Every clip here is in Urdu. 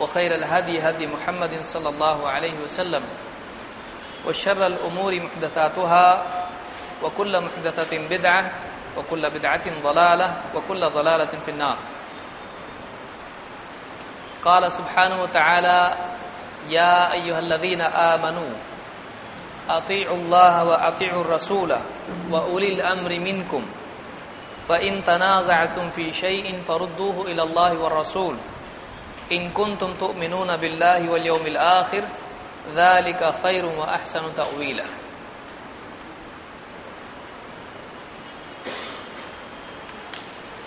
وخير الهدي هدي محمد صلى الله عليه وسلم وشر الأمور محدثاتها وكل محدثة بدعة وكل بدعة ضلالة وكل ضلالة في النار. قال سبحانه وتعالى يا أيها الذين آمنوا، أطيعوا الله وأطيعوا الرسول وأولي الأمر منكم، فإن تنازعتم في شيء فردوه إلى الله والرسول إن كنتم تؤمنون بالله واليوم الآخر ذلك خير وأحسن تأويلا.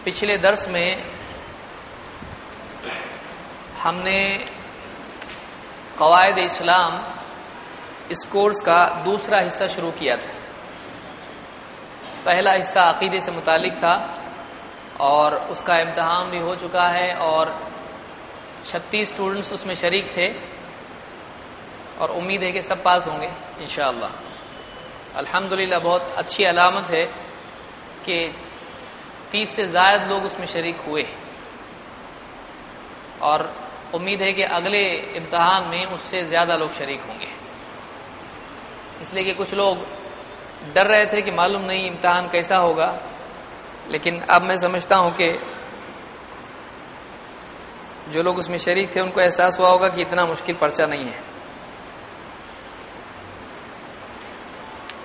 پچھلے درس میں ہم نے قواعد اسلام اس کورس کا دوسرا حصہ شروع کیا تھا۔ پہلا حصہ عقیدے سے متعلق تھا اور اس کا امتحان بھی ہو چکا ہے اور چھتیس اسٹوڈنٹس اس میں شریک تھے اور امید ہے کہ سب پاس ہوں گے، انشاءاللہ۔ الحمدللہ بہت اچھی علامت ہے کہ تیس سے زائد لوگ اس میں شریک ہوئے۔ اور امید ہے کہ اگلے امتحان میں اس سے زیادہ لوگ شریک ہوں گے۔ اس لیے کہ کچھ لوگ ڈر رہے تھے کہ معلوم نہیں امتحان کیسا ہوگا، لیکن اب میں سمجھتا ہوں کہ جو لوگ اس میں شریک تھے، ان کو احساس ہوا ہوگا کہ اتنا مشکل پرچہ نہیں ہے۔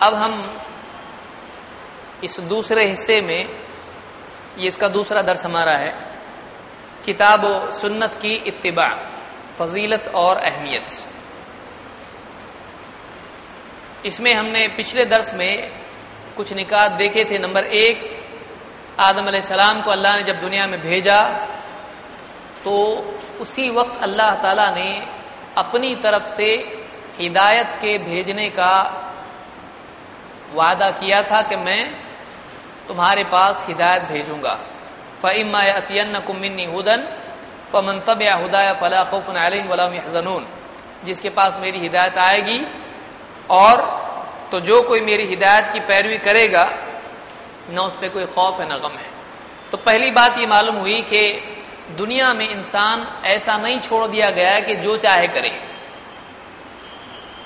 اب ہم اس دوسرے حصے میں، یہ اس کا دوسرا درس ہمارا ہے، کتاب و سنت کی اتباع، فضیلت اور اہمیت۔ اس میں ہم نے پچھلے درس میں کچھ نکات دیکھے تھے۔ نمبر ایک، آدم علیہ السلام کو اللہ نے جب دنیا میں بھیجا تو اسی وقت اللہ تعالی نے اپنی طرف سے ہدایت کے بھیجنے کا وعدہ کیا تھا کہ میں تمہارے پاس ہدایت بھیجوں گا۔ فعما عطین کمنی ہدن فمنتب یا ہدایہ فلاح خوفن علیم ولام حضنون جس کے پاس میری ہدایت آئے گی اور تو جو کوئی میری ہدایت کی پیروی کرے گا، نہ اس پہ کوئی خوف ہے، نہ غم ہے۔ تو پہلی بات یہ معلوم ہوئی کہ دنیا میں انسان ایسا نہیں چھوڑ دیا گیا کہ جو چاہے کرے۔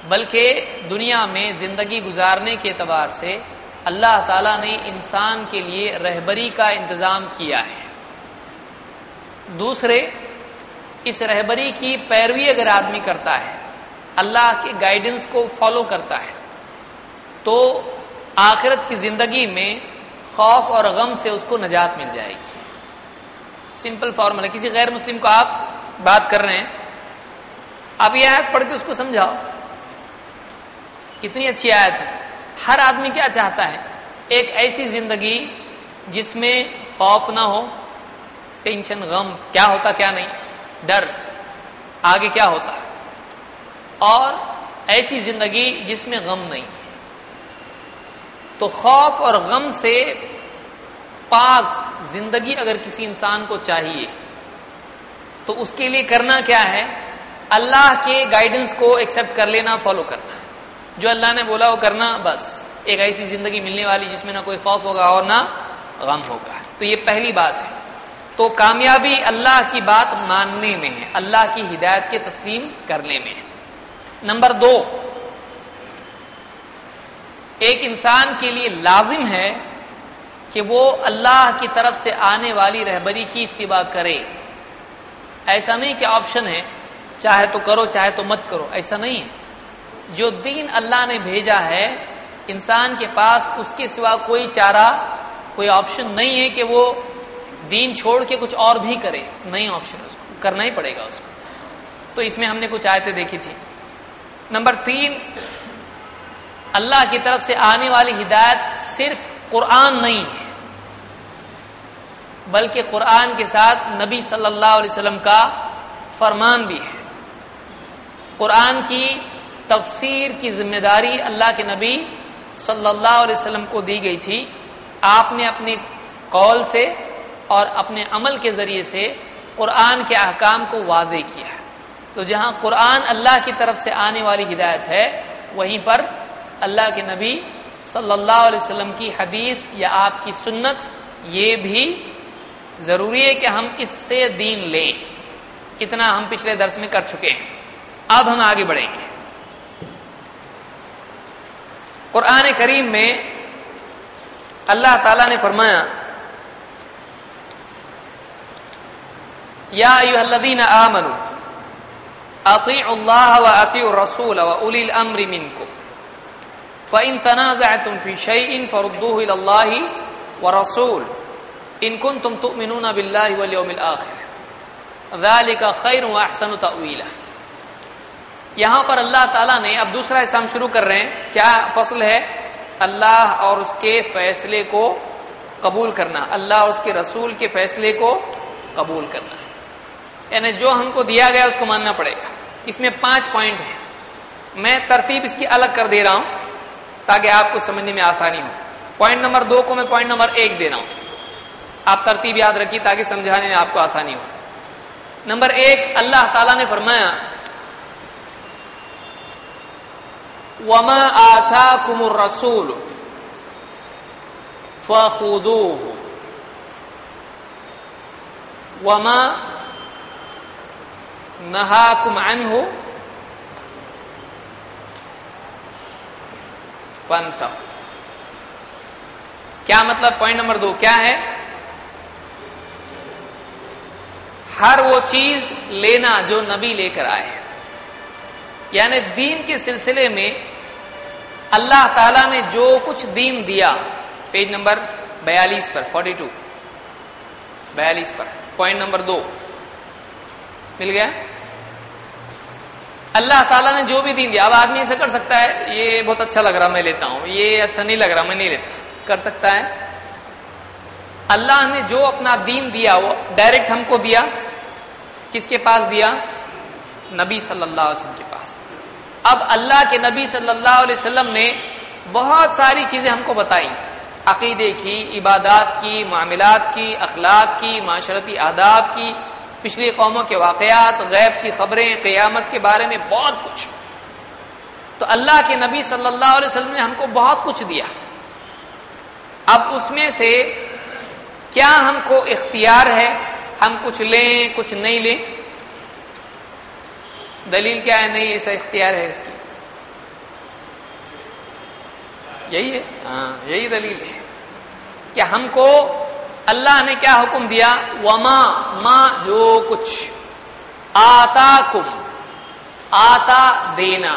بلکہ دنیا میں زندگی گزارنے کے اعتبار سے اللہ تعالی نے انسان کے لیے رہبری کا انتظام کیا ہے۔ دوسرے، اس رہبری کی پیروی اگر آدمی کرتا ہے، اللہ کے گائیڈنس کو فالو کرتا ہے، تو آخرت کی زندگی میں خوف اور غم سے اس کو نجات مل جائے گی۔ سمپل فارمولا کسی غیر مسلم کو آپ بات کر رہے ہیں، آپ یہ آیت پڑھ کے اس کو سمجھاؤ۔ کتنی اچھی آیت ہے۔ ہر آدمی کیا چاہتا ہے؟ ایک ایسی زندگی جس میں خوف نہ ہو، ٹینشن، غم، کیا ہوتا، کیا نہیں، ڈر، آگے کیا ہوتا۔ اور ایسی زندگی جس میں غم نہیں۔ تو خوف اور غم سے پاک زندگی اگر کسی انسان کو چاہیے، تو اس کے لیے کرنا کیا ہے؟ اللہ کے گائیڈنس کو ایکسپٹ کر لینا فالو کرنا ہے۔ جو اللہ نے بولا وہ کرنا، بس۔ ایک ایسی زندگی ملنے والی جس میں نہ کوئی خوف ہوگا اور نہ غم ہوگا۔ تو یہ پہلی بات ہے۔ تو کامیابی اللہ کی بات ماننے میں ہے، اللہ کی ہدایت کے تسلیم کرنے میں ہے۔ نمبر دو، ایک انسان کے لیے لازم ہے کہ وہ اللہ کی طرف سے آنے والی رہبری کی اتباع کرے۔ ایسا نہیں کہ آپشن ہے، چاہے تو کرو، چاہے تو مت کرو، ایسا نہیں ہے۔ جو دین اللہ نے بھیجا ہے، انسان کے پاس اس کے سوا کوئی چارہ، کوئی آپشن نہیں ہے کہ وہ دین چھوڑ کے کچھ اور بھی کرے۔ نہیں آپشن اس کو، کرنا ہی پڑے گا اس کو۔ تو اس میں ہم نے کچھ آیتیں دیکھی تھی نمبر تین، اللہ کی طرف سے آنے والی ہدایت صرف قرآن نہیں ہے۔ بلکہ قرآن کے ساتھ نبی صلی اللہ علیہ وسلم کا فرمان بھی ہے۔ قرآن کی تفسیر کی ذمہ داری اللہ کے نبی صلی اللہ علیہ وسلم کو دی گئی تھی۔ آپ نے اپنی قول سے اور اپنے عمل کے ذریعے سے قرآن کے احکام کو واضح کیا ہے۔ تو جہاں قرآن اللہ کی طرف سے آنے والی ہدایت ہے، وہیں پر اللہ کے نبی صلی اللہ علیہ وسلم کی حدیث یا آپ کی سنت، یہ بھی ضروری ہے کہ ہم اس سے دین لیں۔ اتنا ہم پچھلے درس میں کر چکے ہیں۔ اب ہم آگے بڑھیں گے۔ قرآن کریم میں اللہ تعالی نے فرمایا، یا ایوہ الذین آمنوا، اطیعوا اللہ و اطیعوا الرسول و اولی الامر منکم۔ فَإِن تَنَازَعْتُمْ فِي شَيْءٍ فَرُدُّوهُ إِلَى اللَّهِ وَرَسُولِ إِن كُنتُمْ تُؤْمِنُونَ بِاللَّهِ وَالْيَوْمِ الْآخِرِ. ذَلِكَ خَيْرٌ وَأَحْسَنُ تَأْوِيلًا. یہاں پر اللہ تعالیٰ نے، اب دوسرا حصہ ہم شروع کر رہے ہیں، کیا فصل ہے؟ اللہ اور اس کے فیصلے کو قبول کرنا، اللہ اور اس کے رسول کے فیصلے کو قبول کرنا۔ یعنی جو ہم کو دیا گیا، اس کو ماننا پڑے گا۔ اس میں پانچ پوائنٹ ہیں۔ میں ترتیب اس کی الگ کر دے رہا ہوں۔ تاکہ آپ کو سمجھنے میں آسانی ہو۔ پوائنٹ نمبر دو کو میں پوائنٹ نمبر ایک دے رہا ہوں۔ آپ ترتیب یاد رکھیے تاکہ سمجھانے میں آپ کو آسانی ہو۔ نمبر ایک، اللہ تعالی نے فرمایا، وما آتا کم رسول وما نہا کم پنت کیا مطلب پوائنٹ نمبر دو؟ کیا ہے؟ ہر وہ چیز لینا جو نبی لے کر آئے یعنی دین کے سلسلے میں اللہ تعالی نے جو کچھ دین دیا پیج نمبر بیالیس پر فورٹی ٹو بیالیس پر۔ پوائنٹ نمبر دو۔ مل گیا؟ اللہ تعالیٰ نے جو بھی دین دیا، اب آدمی ایسا کر سکتا ہے، یہ بہت اچھا لگ رہا میں لیتا ہوں، یہ اچھا نہیں لگ رہا میں نہیں لیتا، کر سکتا ہے؟ اللہ نے جو اپنا دین دیا، وہ ڈائریکٹ ہم کو دیا، کس کے پاس دیا؟ نبی صلی اللہ علیہ وسلم کے پاس۔ اب اللہ کے نبی صلی اللہ علیہ وسلم نے بہت ساری چیزیں ہم کو بتائی عقیدے کی، عبادات کی، معاملات کی، اخلاق کی، معاشرتی آداب کی پچھلی قوموں کے واقعات، غیب کی خبریں، قیامت کے بارے میں بہت کچھ۔ تو اللہ کے نبی صلی اللہ علیہ وسلم نے ہم کو بہت کچھ دیا۔ اب اس میں سے کیا ہم کو اختیار ہے؟ ہم کچھ لیں، کچھ نہیں لیں؟ دلیل کیا ہے؟ نہیں، ایسا اختیار ہے اس کی۔ یہی ہے؟ ہاں یہی دلیل ہے۔ کہ ہم کو اللہ نے کیا حکم دیا؟ وما، ما، جو کچھ۔ آتا کم آتا دینا۔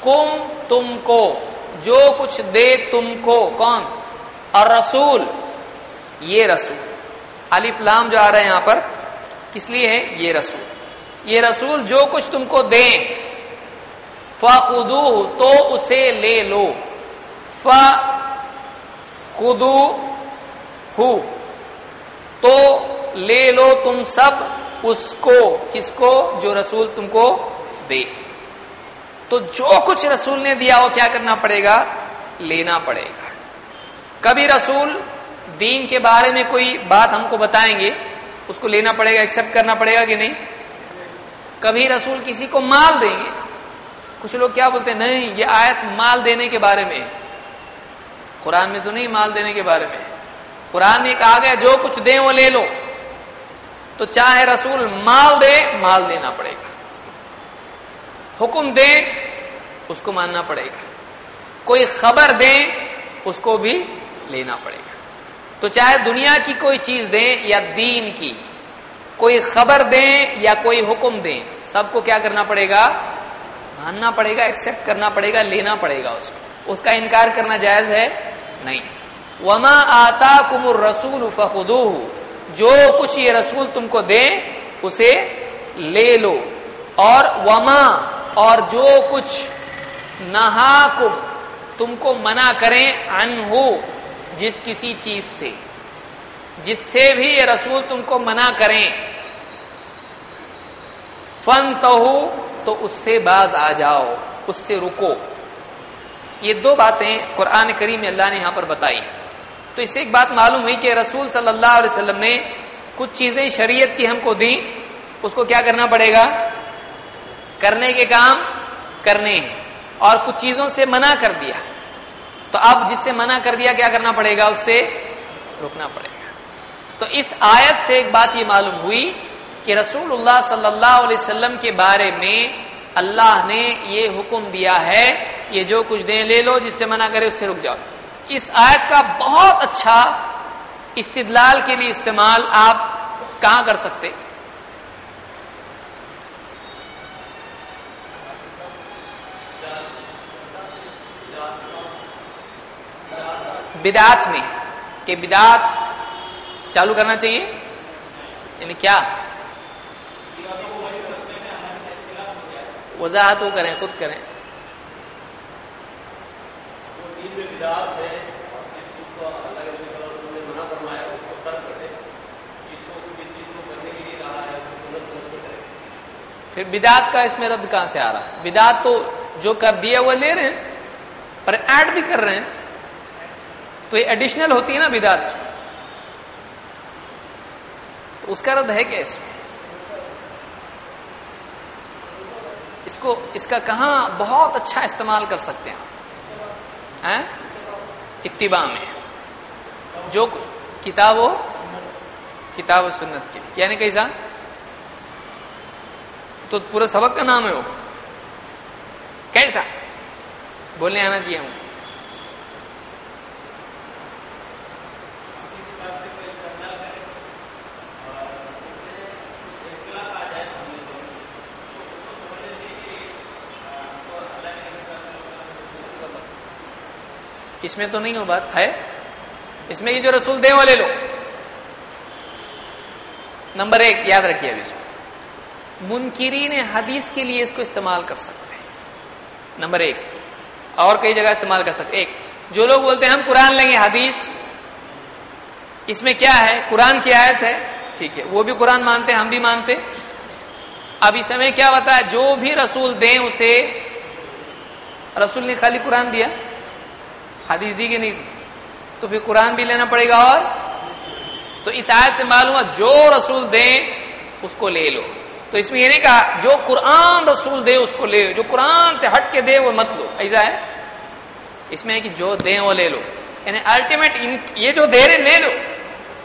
کم تم کو، جو کچھ دے تم کو۔ کون؟ اور رسول یہ رسول۔ علی فلام جو آ رہے ہیں یہاں پر، کس لیے ہے؟ یہ رسول۔ یہ رسول جو کچھ تم کو دیں۔ فخو تو اسے لے لو۔ ف خدو ہو تو لے لو تم سب اس کو، کس کو؟ جو رسول تم کو دے۔ تو جو کچھ رسول نے دیا، وہ کیا کرنا پڑے گا؟ لینا پڑے گا۔ کبھی رسول دین کے بارے میں کوئی بات ہم کو بتائیں گے، اس کو لینا پڑے گا ایکسپٹ کرنا پڑے گا کہ نہیں؟ کبھی رسول کسی کو مال دیں گے۔ کچھ لوگ کیا بولتے ہیں؟ نہیں، یہ آیت مال دینے کے بارے میں قرآن میں تو نہیں مال دینے کے بارے میں قرآن میں کہا گیا جو کچھ دیں وہ لے لو۔ تو چاہے رسول مال دے، مال دینا پڑے گا۔ حکم دے اس کو ماننا پڑے گا۔ کوئی خبر دیں، اس کو بھی لینا پڑے گا۔ تو چاہے دنیا کی کوئی چیز دیں یا دین کی، کوئی خبر دیں یا کوئی حکم دیں، سب کو کیا کرنا پڑے گا؟ ماننا پڑے گا ایکسپٹ کرنا پڑے گا، لینا پڑے گا اس کو۔ اس کا انکار کرنا جائز ہے؟ نہیں۔ وما آتا کم رسول جو کچھ یہ رسول تم کو دے اسے لے لو۔ اور وما، اور جو کچھ نہا تم کو منع کریں ان ہو جس کسی چیز سے۔ جس سے بھی یہ رسول تم کو منع کریں۔ فن تو تو اس سے باز آ جاؤ، اس سے رکو۔ یہ دو باتیں قرآن کریم اللہ نے یہاں پر بتائی۔ تو اس سے ایک بات معلوم ہوئی کہ رسول صلی اللہ علیہ وسلم نے کچھ چیزیں شریعت کی ہم کو دی اس کو کیا کرنا پڑے گا؟ کرنے کے کام کرنے ہیں، اور کچھ چیزوں سے منع کر دیا۔ تو اب جس سے منع کر دیا، کیا کرنا پڑے گا؟ اس سے رکنا پڑے گا۔ تو اس آیت سے ایک بات یہ معلوم ہوئی کہ رسول اللہ صلی اللہ علیہ وسلم کے بارے میں اللہ نے یہ حکم دیا ہے یہ جو کچھ دیں، لے لو، جس سے منع کرے، اس سے رک جاؤ۔ اس آیت کا بہت اچھا استدلال کے لیے استعمال آپ کہاں کر سکتے؟ بدات میں، کہ بدات چالو کرنا چاہیے؟ یعنی کیا؟ وضاحت وہ کریں، خود کریں۔ پھر بدات کا اس میں رد کہاں سے آ رہا؟ ہے بدات تو جو کر دیا وہ لے رہے ہیں، پر ایڈ بھی کر رہے ہیں۔ تو یہ ایڈیشنل ہوتی ہے نا بدات تو اس کا رد ہے کیا اس میں؟ اس کو اس کا کہاں بہت اچھا استعمال کر سکتے ہیں۔ اتباع میں۔ جو کتاب ہو کتاب و سنت کی یعنی کیسا تو پورا سبق کا نام ہے وہ۔ کیسا؟ بولنے آنا چاہیے ہم۔ اس میں تو نہیں ہو بات، ہے؟ اس میں یہ جو رسول دے والے لو نمبر ایک، یاد رکھیے ابھی اس کو۔ منکرین حدیث کے لیے اس کو استعمال کر سکتے ہیں۔ نمبر ایک، اور کئی جگہ استعمال کر سکتے ایک، جو لوگ بولتے ہیں، ہم قرآن لیں گے، حدیث۔ اس میں کیا ہے؟ قرآن کی آیت ہے۔ ٹھیک ہے، وہ بھی قرآن مانتے، ہم بھی مانتے۔ اب اس میں کیا بتا ہے؟ جو بھی رسول دیں، اسے رسول نے خالی قرآن دیا۔ حدیث دی کہ نہیں تو پھر قرآن بھی لینا پڑے گا اور؟ تو اس آیت سے معلوم ہے جو رسول دیں، اس کو لے لو۔ تو اس میں یہ نہیں کہا، جو قرآن رسول دے، اس کو لے لو۔ جو قرآن سے ہٹ کے دے، وہ مت لو۔ ایسا ہے؟ اس میں ہے کہ جو دیں، وہ لے لو۔ یعنی الٹیمیٹ یہ جو دے رہے لے لو۔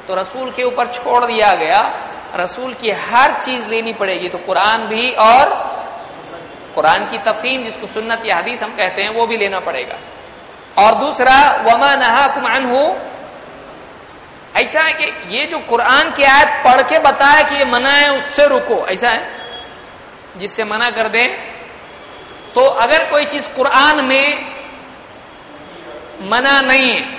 تو رسول کے اوپر چھوڑ دیا گیا۔ رسول کی ہر چیز لینی پڑے گی۔ تو قرآن بھی اور قرآن کی تفہیم، جس کو سنت یا حدیث ہم کہتے ہیں، وہ بھی لینا پڑے گا۔ اور دوسرا، وما نہا کمان ہو ایسا ہے کہ یہ جو قرآن کی آیت پڑھ کے بتایا کہ یہ منع ہے، اس سے رکو، ایسا ہے؟ جس سے منع کر دیں۔ تو اگر کوئی چیز قرآن میں منع نہیں ہے،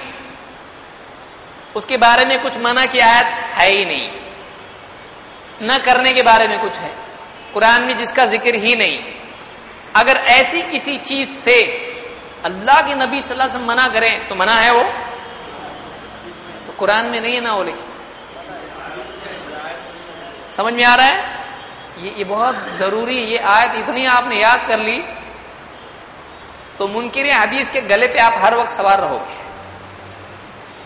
اس کے بارے میں کچھ منع کی آیت ہے ہی نہیں۔ نہ کرنے کے بارے میں کچھ ہے۔ قرآن میں جس کا ذکر ہی نہیں۔ اگر ایسی کسی چیز سے اللہ کے نبی صلی اللہ علیہ وسلم منع کریں تو منع ہے وہ؟ تو قرآن میں نہیں ہے نا وہ لیکن۔ سمجھ میں آ رہا ہے؟ یہ یہ بہت ضروری یہ آیت اتنی آپ نے یاد کر لی۔ تو منکر حدیث کے گلے پہ آپ ہر وقت سوار رہو گے۔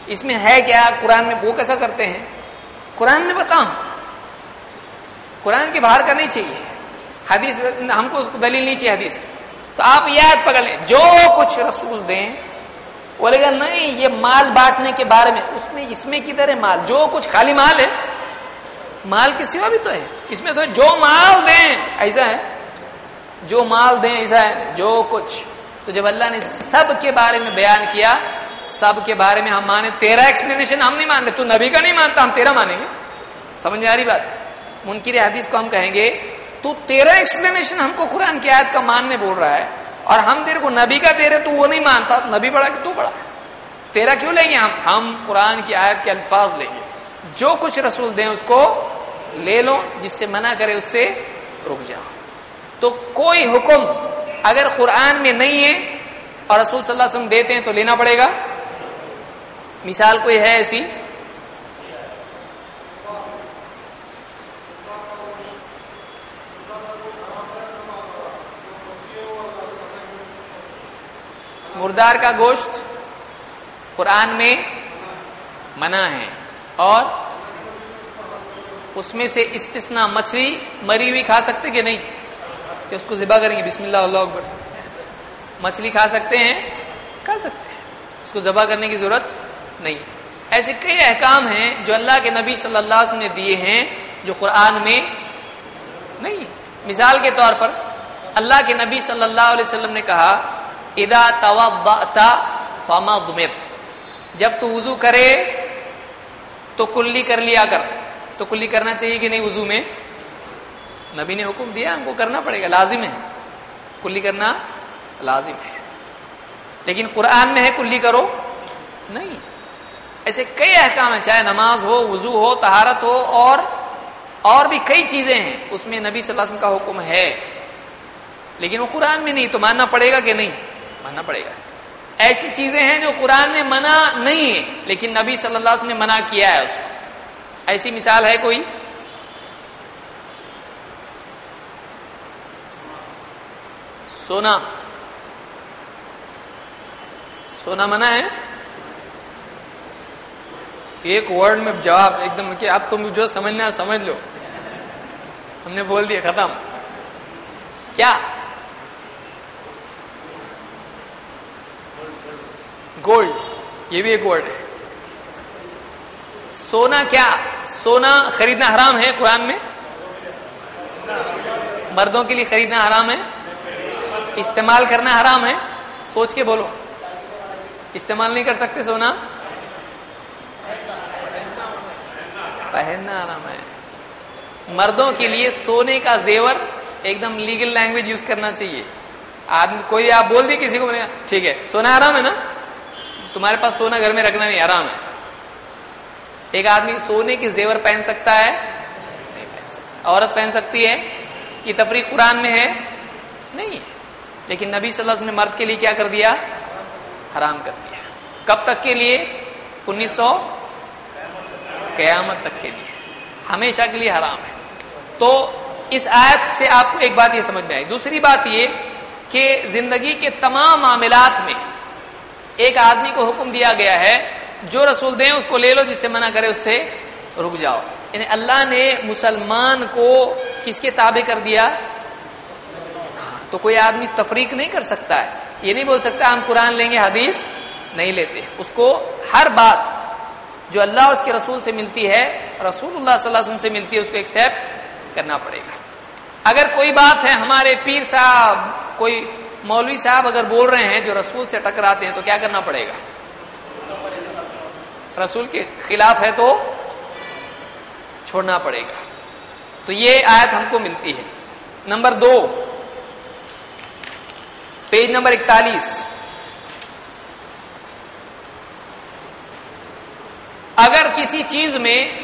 اس میں ہے کیا؟ قرآن میں وہ کیسا کرتے ہیں؟ قرآن میں بتاؤں۔ قرآن کے باہر کا نہیں چاہیے۔ حدیث ہم کو دلیل نہیں چاہیے حدیث۔ تو آپ یاد پکڑ لیں، جو کچھ رسول دیں بولے گا نہیں، یہ مال بانٹنے کے بارے میں، اس میں اس میں کدھر ہے مال؟ جو کچھ خالی مال ہے، مال کے سوا بھی تو ہے۔ اس میں تو ہے، جو مال دیں، ایسا ہے۔ جو مال دیں، ایسا ہے۔ جو کچھ۔ تو جب اللہ نے سب کے بارے میں بیان کیا، سب کے بارے میں ہم مانے تیرا ایکسپلینیشن ہم نہیں مانتے، تو نبی کا نہیں مانتا، ہم تیرا مانیں گے۔ سمجھ آ رہی بات؟ منکر حدیث کو ہم کہیں گے تو تیرا ایکسپلینیشن ہم کو قرآن کی آیت کا ماننے بول رہا ہے۔ اور ہم تیرے کو نبی کا دے رہے تو وہ نہیں مانتا۔ نبی پڑھا کہ تو پڑھا تیرا کیوں لیں گے ہم؟ ہم قرآن کی آیت کے الفاظ لیں گے۔ جو کچھ رسول دیں اس کو لے لو، جس سے منع کرے اس سے رک جاؤ تو کوئی حکم اگر قرآن میں نہیں ہے اور رسول صلی اللہ علیہ وسلم دیتے ہیں تو لینا پڑے گا۔ مثال کوئی ہے ایسی؟ مردار کا گوشت قرآن میں منع ہے اور اس میں سے استثنا مچھلی مری ہوئی کھا سکتے کہ نہیں کہ اس کو ذبح کریں گے؟ بسم اللہ اللہ اکبر۔ مچھلی کھا سکتے ہیں، کھا سکتے ہیں۔ اس کو ذبح کرنے کی ضرورت نہیں۔ ایسے کئی احکام ہیں جو اللہ کے نبی صلی اللہ علیہ وسلم نے دیے ہیں جو قرآن میں نہیں۔ مثال کے طور پر اللہ کے نبی صلی اللہ علیہ وسلم نے کہا ادا فما دمر جب تو وضو کرے تو کلی کر لیا کر۔ تو کلی کرنا چاہیے کہ نہیں وضو میں؟ نبی نے حکم دیا، ہم کو کرنا پڑے گا، لازم ہے۔ کلی کرنا لازم ہے۔ لیکن قرآن میں ہے کلی کرو۔ نہیں۔ ایسے کئی احکام ہیں، چاہے نماز ہو، وضو ہو تہارت ہو، اور اور بھی کئی چیزیں ہیں۔ اس میں نبی صلی اللہ علیہ وسلم کا حکم ہے۔ لیکن وہ قرآن میں نہیں، تو ماننا پڑے گا کہ نہیں؟ ماننا پڑے گا۔ ایسی چیزیں ہیں جو قرآن میں منع نہیں ہے لیکن نبی صلی اللہ علیہ وسلم نے منع کیا ہے اس کو۔ ایسی مثال ہے کوئی؟ سونا۔ سونا منع ہے؟ ایک ورڈ میں جواب ایک دم کہ اب تم جو سمجھنا سمجھ لو۔ ہم نے بول دیا، ختم۔ کیا؟ گولڈ یہ بھی ایک ورڈ ہے. سونا کیا؟ سونا خریدنا حرام ہے قرآن میں؟ مردوں کے لیے خریدنا حرام ہے؟ استعمال کرنا حرام ہے؟ سوچ کے بولو. استعمال نہیں کر سکتے سونا؟ پہننا حرام ہے. مردوں کے لیے سونے کا زیور ایک دم لیگل لینگویج یوز کرنا چاہیے. آدمی کوئی آپ بول دی کسی کو ٹھیک ہے. سونا حرام ہے نا؟ تمہارے پاس سونا گھر میں رکھنا نہیں حرام ہے۔ ایک آدمی سونے کی زیور پہن سکتا ہے، نہیں پہن سکتا۔ عورت پہن سکتی ہے یہ تفریح قرآن میں ہے، نہیں۔ لیکن نبی صلی اللہ علیہ وسلم نے مرد کے لیے کیا کر دیا؟ حرام کر دیا۔ کب تک کے لیے؟ انیس سو قیامت تک کے لیے۔ ہمیشہ کے لیے حرام ہے۔ تو اس آیت سے آپ کو ایک بات یہ سمجھ میں آئی۔ دوسری بات یہ کہ زندگی کے تمام معاملات میں ایک آدمی کو حکم دیا گیا ہے، جو رسول دیں اس کو لے لو، جس سے منع کرے اس سے رک جاؤ۔ یعنی اللہ نے مسلمان کو کس کے تابع کر دیا؟ تو کوئی آدمی تفریق نہیں کر سکتا ہے۔ یہ نہیں بول سکتا ہم قرآن لیں گے، حدیث نہیں لیتے۔ اس کو ہر بات جو اللہ اس کے رسول سے ملتی ہے، رسول اللہ صلی اللہ علیہ وسلم سے ملتی ہے، اس کو ایکسپٹ کرنا پڑے گا۔ اگر کوئی بات ہے، ہمارے پیر صاحب، کوئی مولوی صاحب اگر بول رہے ہیں جو رسول سے ٹکراتے ہیں تو کیا کرنا پڑے گا؟ رسول کے خلاف ہے تو چھوڑنا پڑے گا۔ تو یہ آیت ہم کو ملتی ہے۔ نمبر دو۔ پیج نمبر اکتالیس۔ اگر کسی چیز میں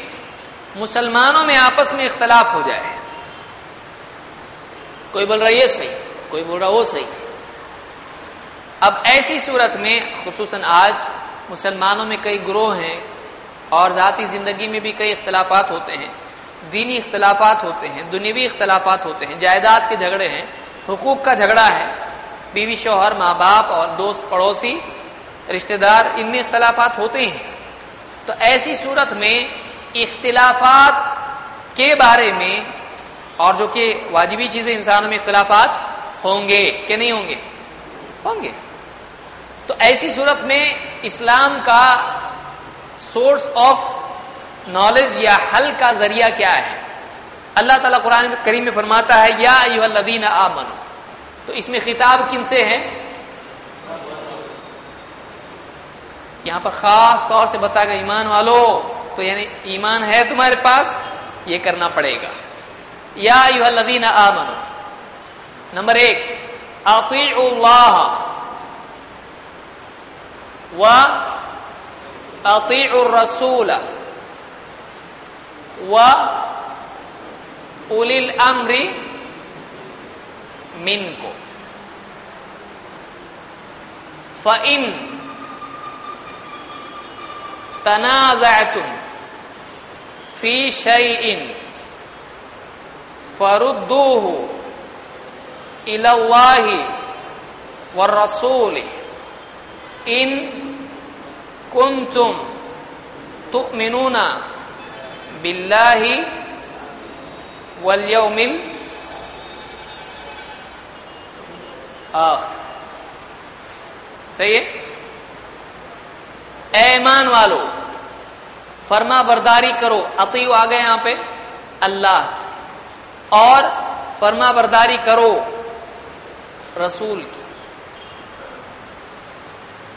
مسلمانوں میں آپس میں اختلاف ہو جائے، کوئی بول رہا یہ صحیح، کوئی بول رہا وہ صحیح اب ایسی صورت میں خصوصاً آج مسلمانوں میں کئی گروہ ہیں اور ذاتی زندگی میں بھی کئی اختلافات ہوتے ہیں، دینی اختلافات ہوتے ہیں دنیوی اختلافات ہوتے ہیں، جائیداد کے جھگڑے ہیں، حقوق کا جھگڑا ہے، بیوی شوہر، ماں باپ اور دوست پڑوسی، رشتہ دار، ان میں اختلافات ہوتے ہیں۔ تو ایسی صورت میں اختلافات کے بارے میں اور جو کہ واجبی چیزیں انسانوں میں اختلافات ہوں گے کہ نہیں ہوں گے؟ ہوں گے۔ تو ایسی صورت میں اسلام کا سورس آف نالج یا حل کا ذریعہ کیا ہے؟ اللہ تعالیٰ قرآن کریم میں فرماتا ہے، یا الذین آمنو تو اس میں خطاب کن سے ہے؟ یہاں پر خاص طور سے بتا گا ایمان والو، تو یعنی ایمان ہے تمہارے پاس، یہ کرنا پڑے گا۔ یا الذین آمنو نمبر ایک، اطیعوا اللہ۔ و اطیعوا الرسول و اولی الامر من کو فإن تنازعتم في شيء فردوه والرسول ان کنتم تؤمنون باللہ والیوم آخر صحیح ہے؟ اے ایمان والو، فرما برداری کرو عطیو آ گئے یہاں پہ اللہ۔ اور فرما برداری کرو، رسول۔ کی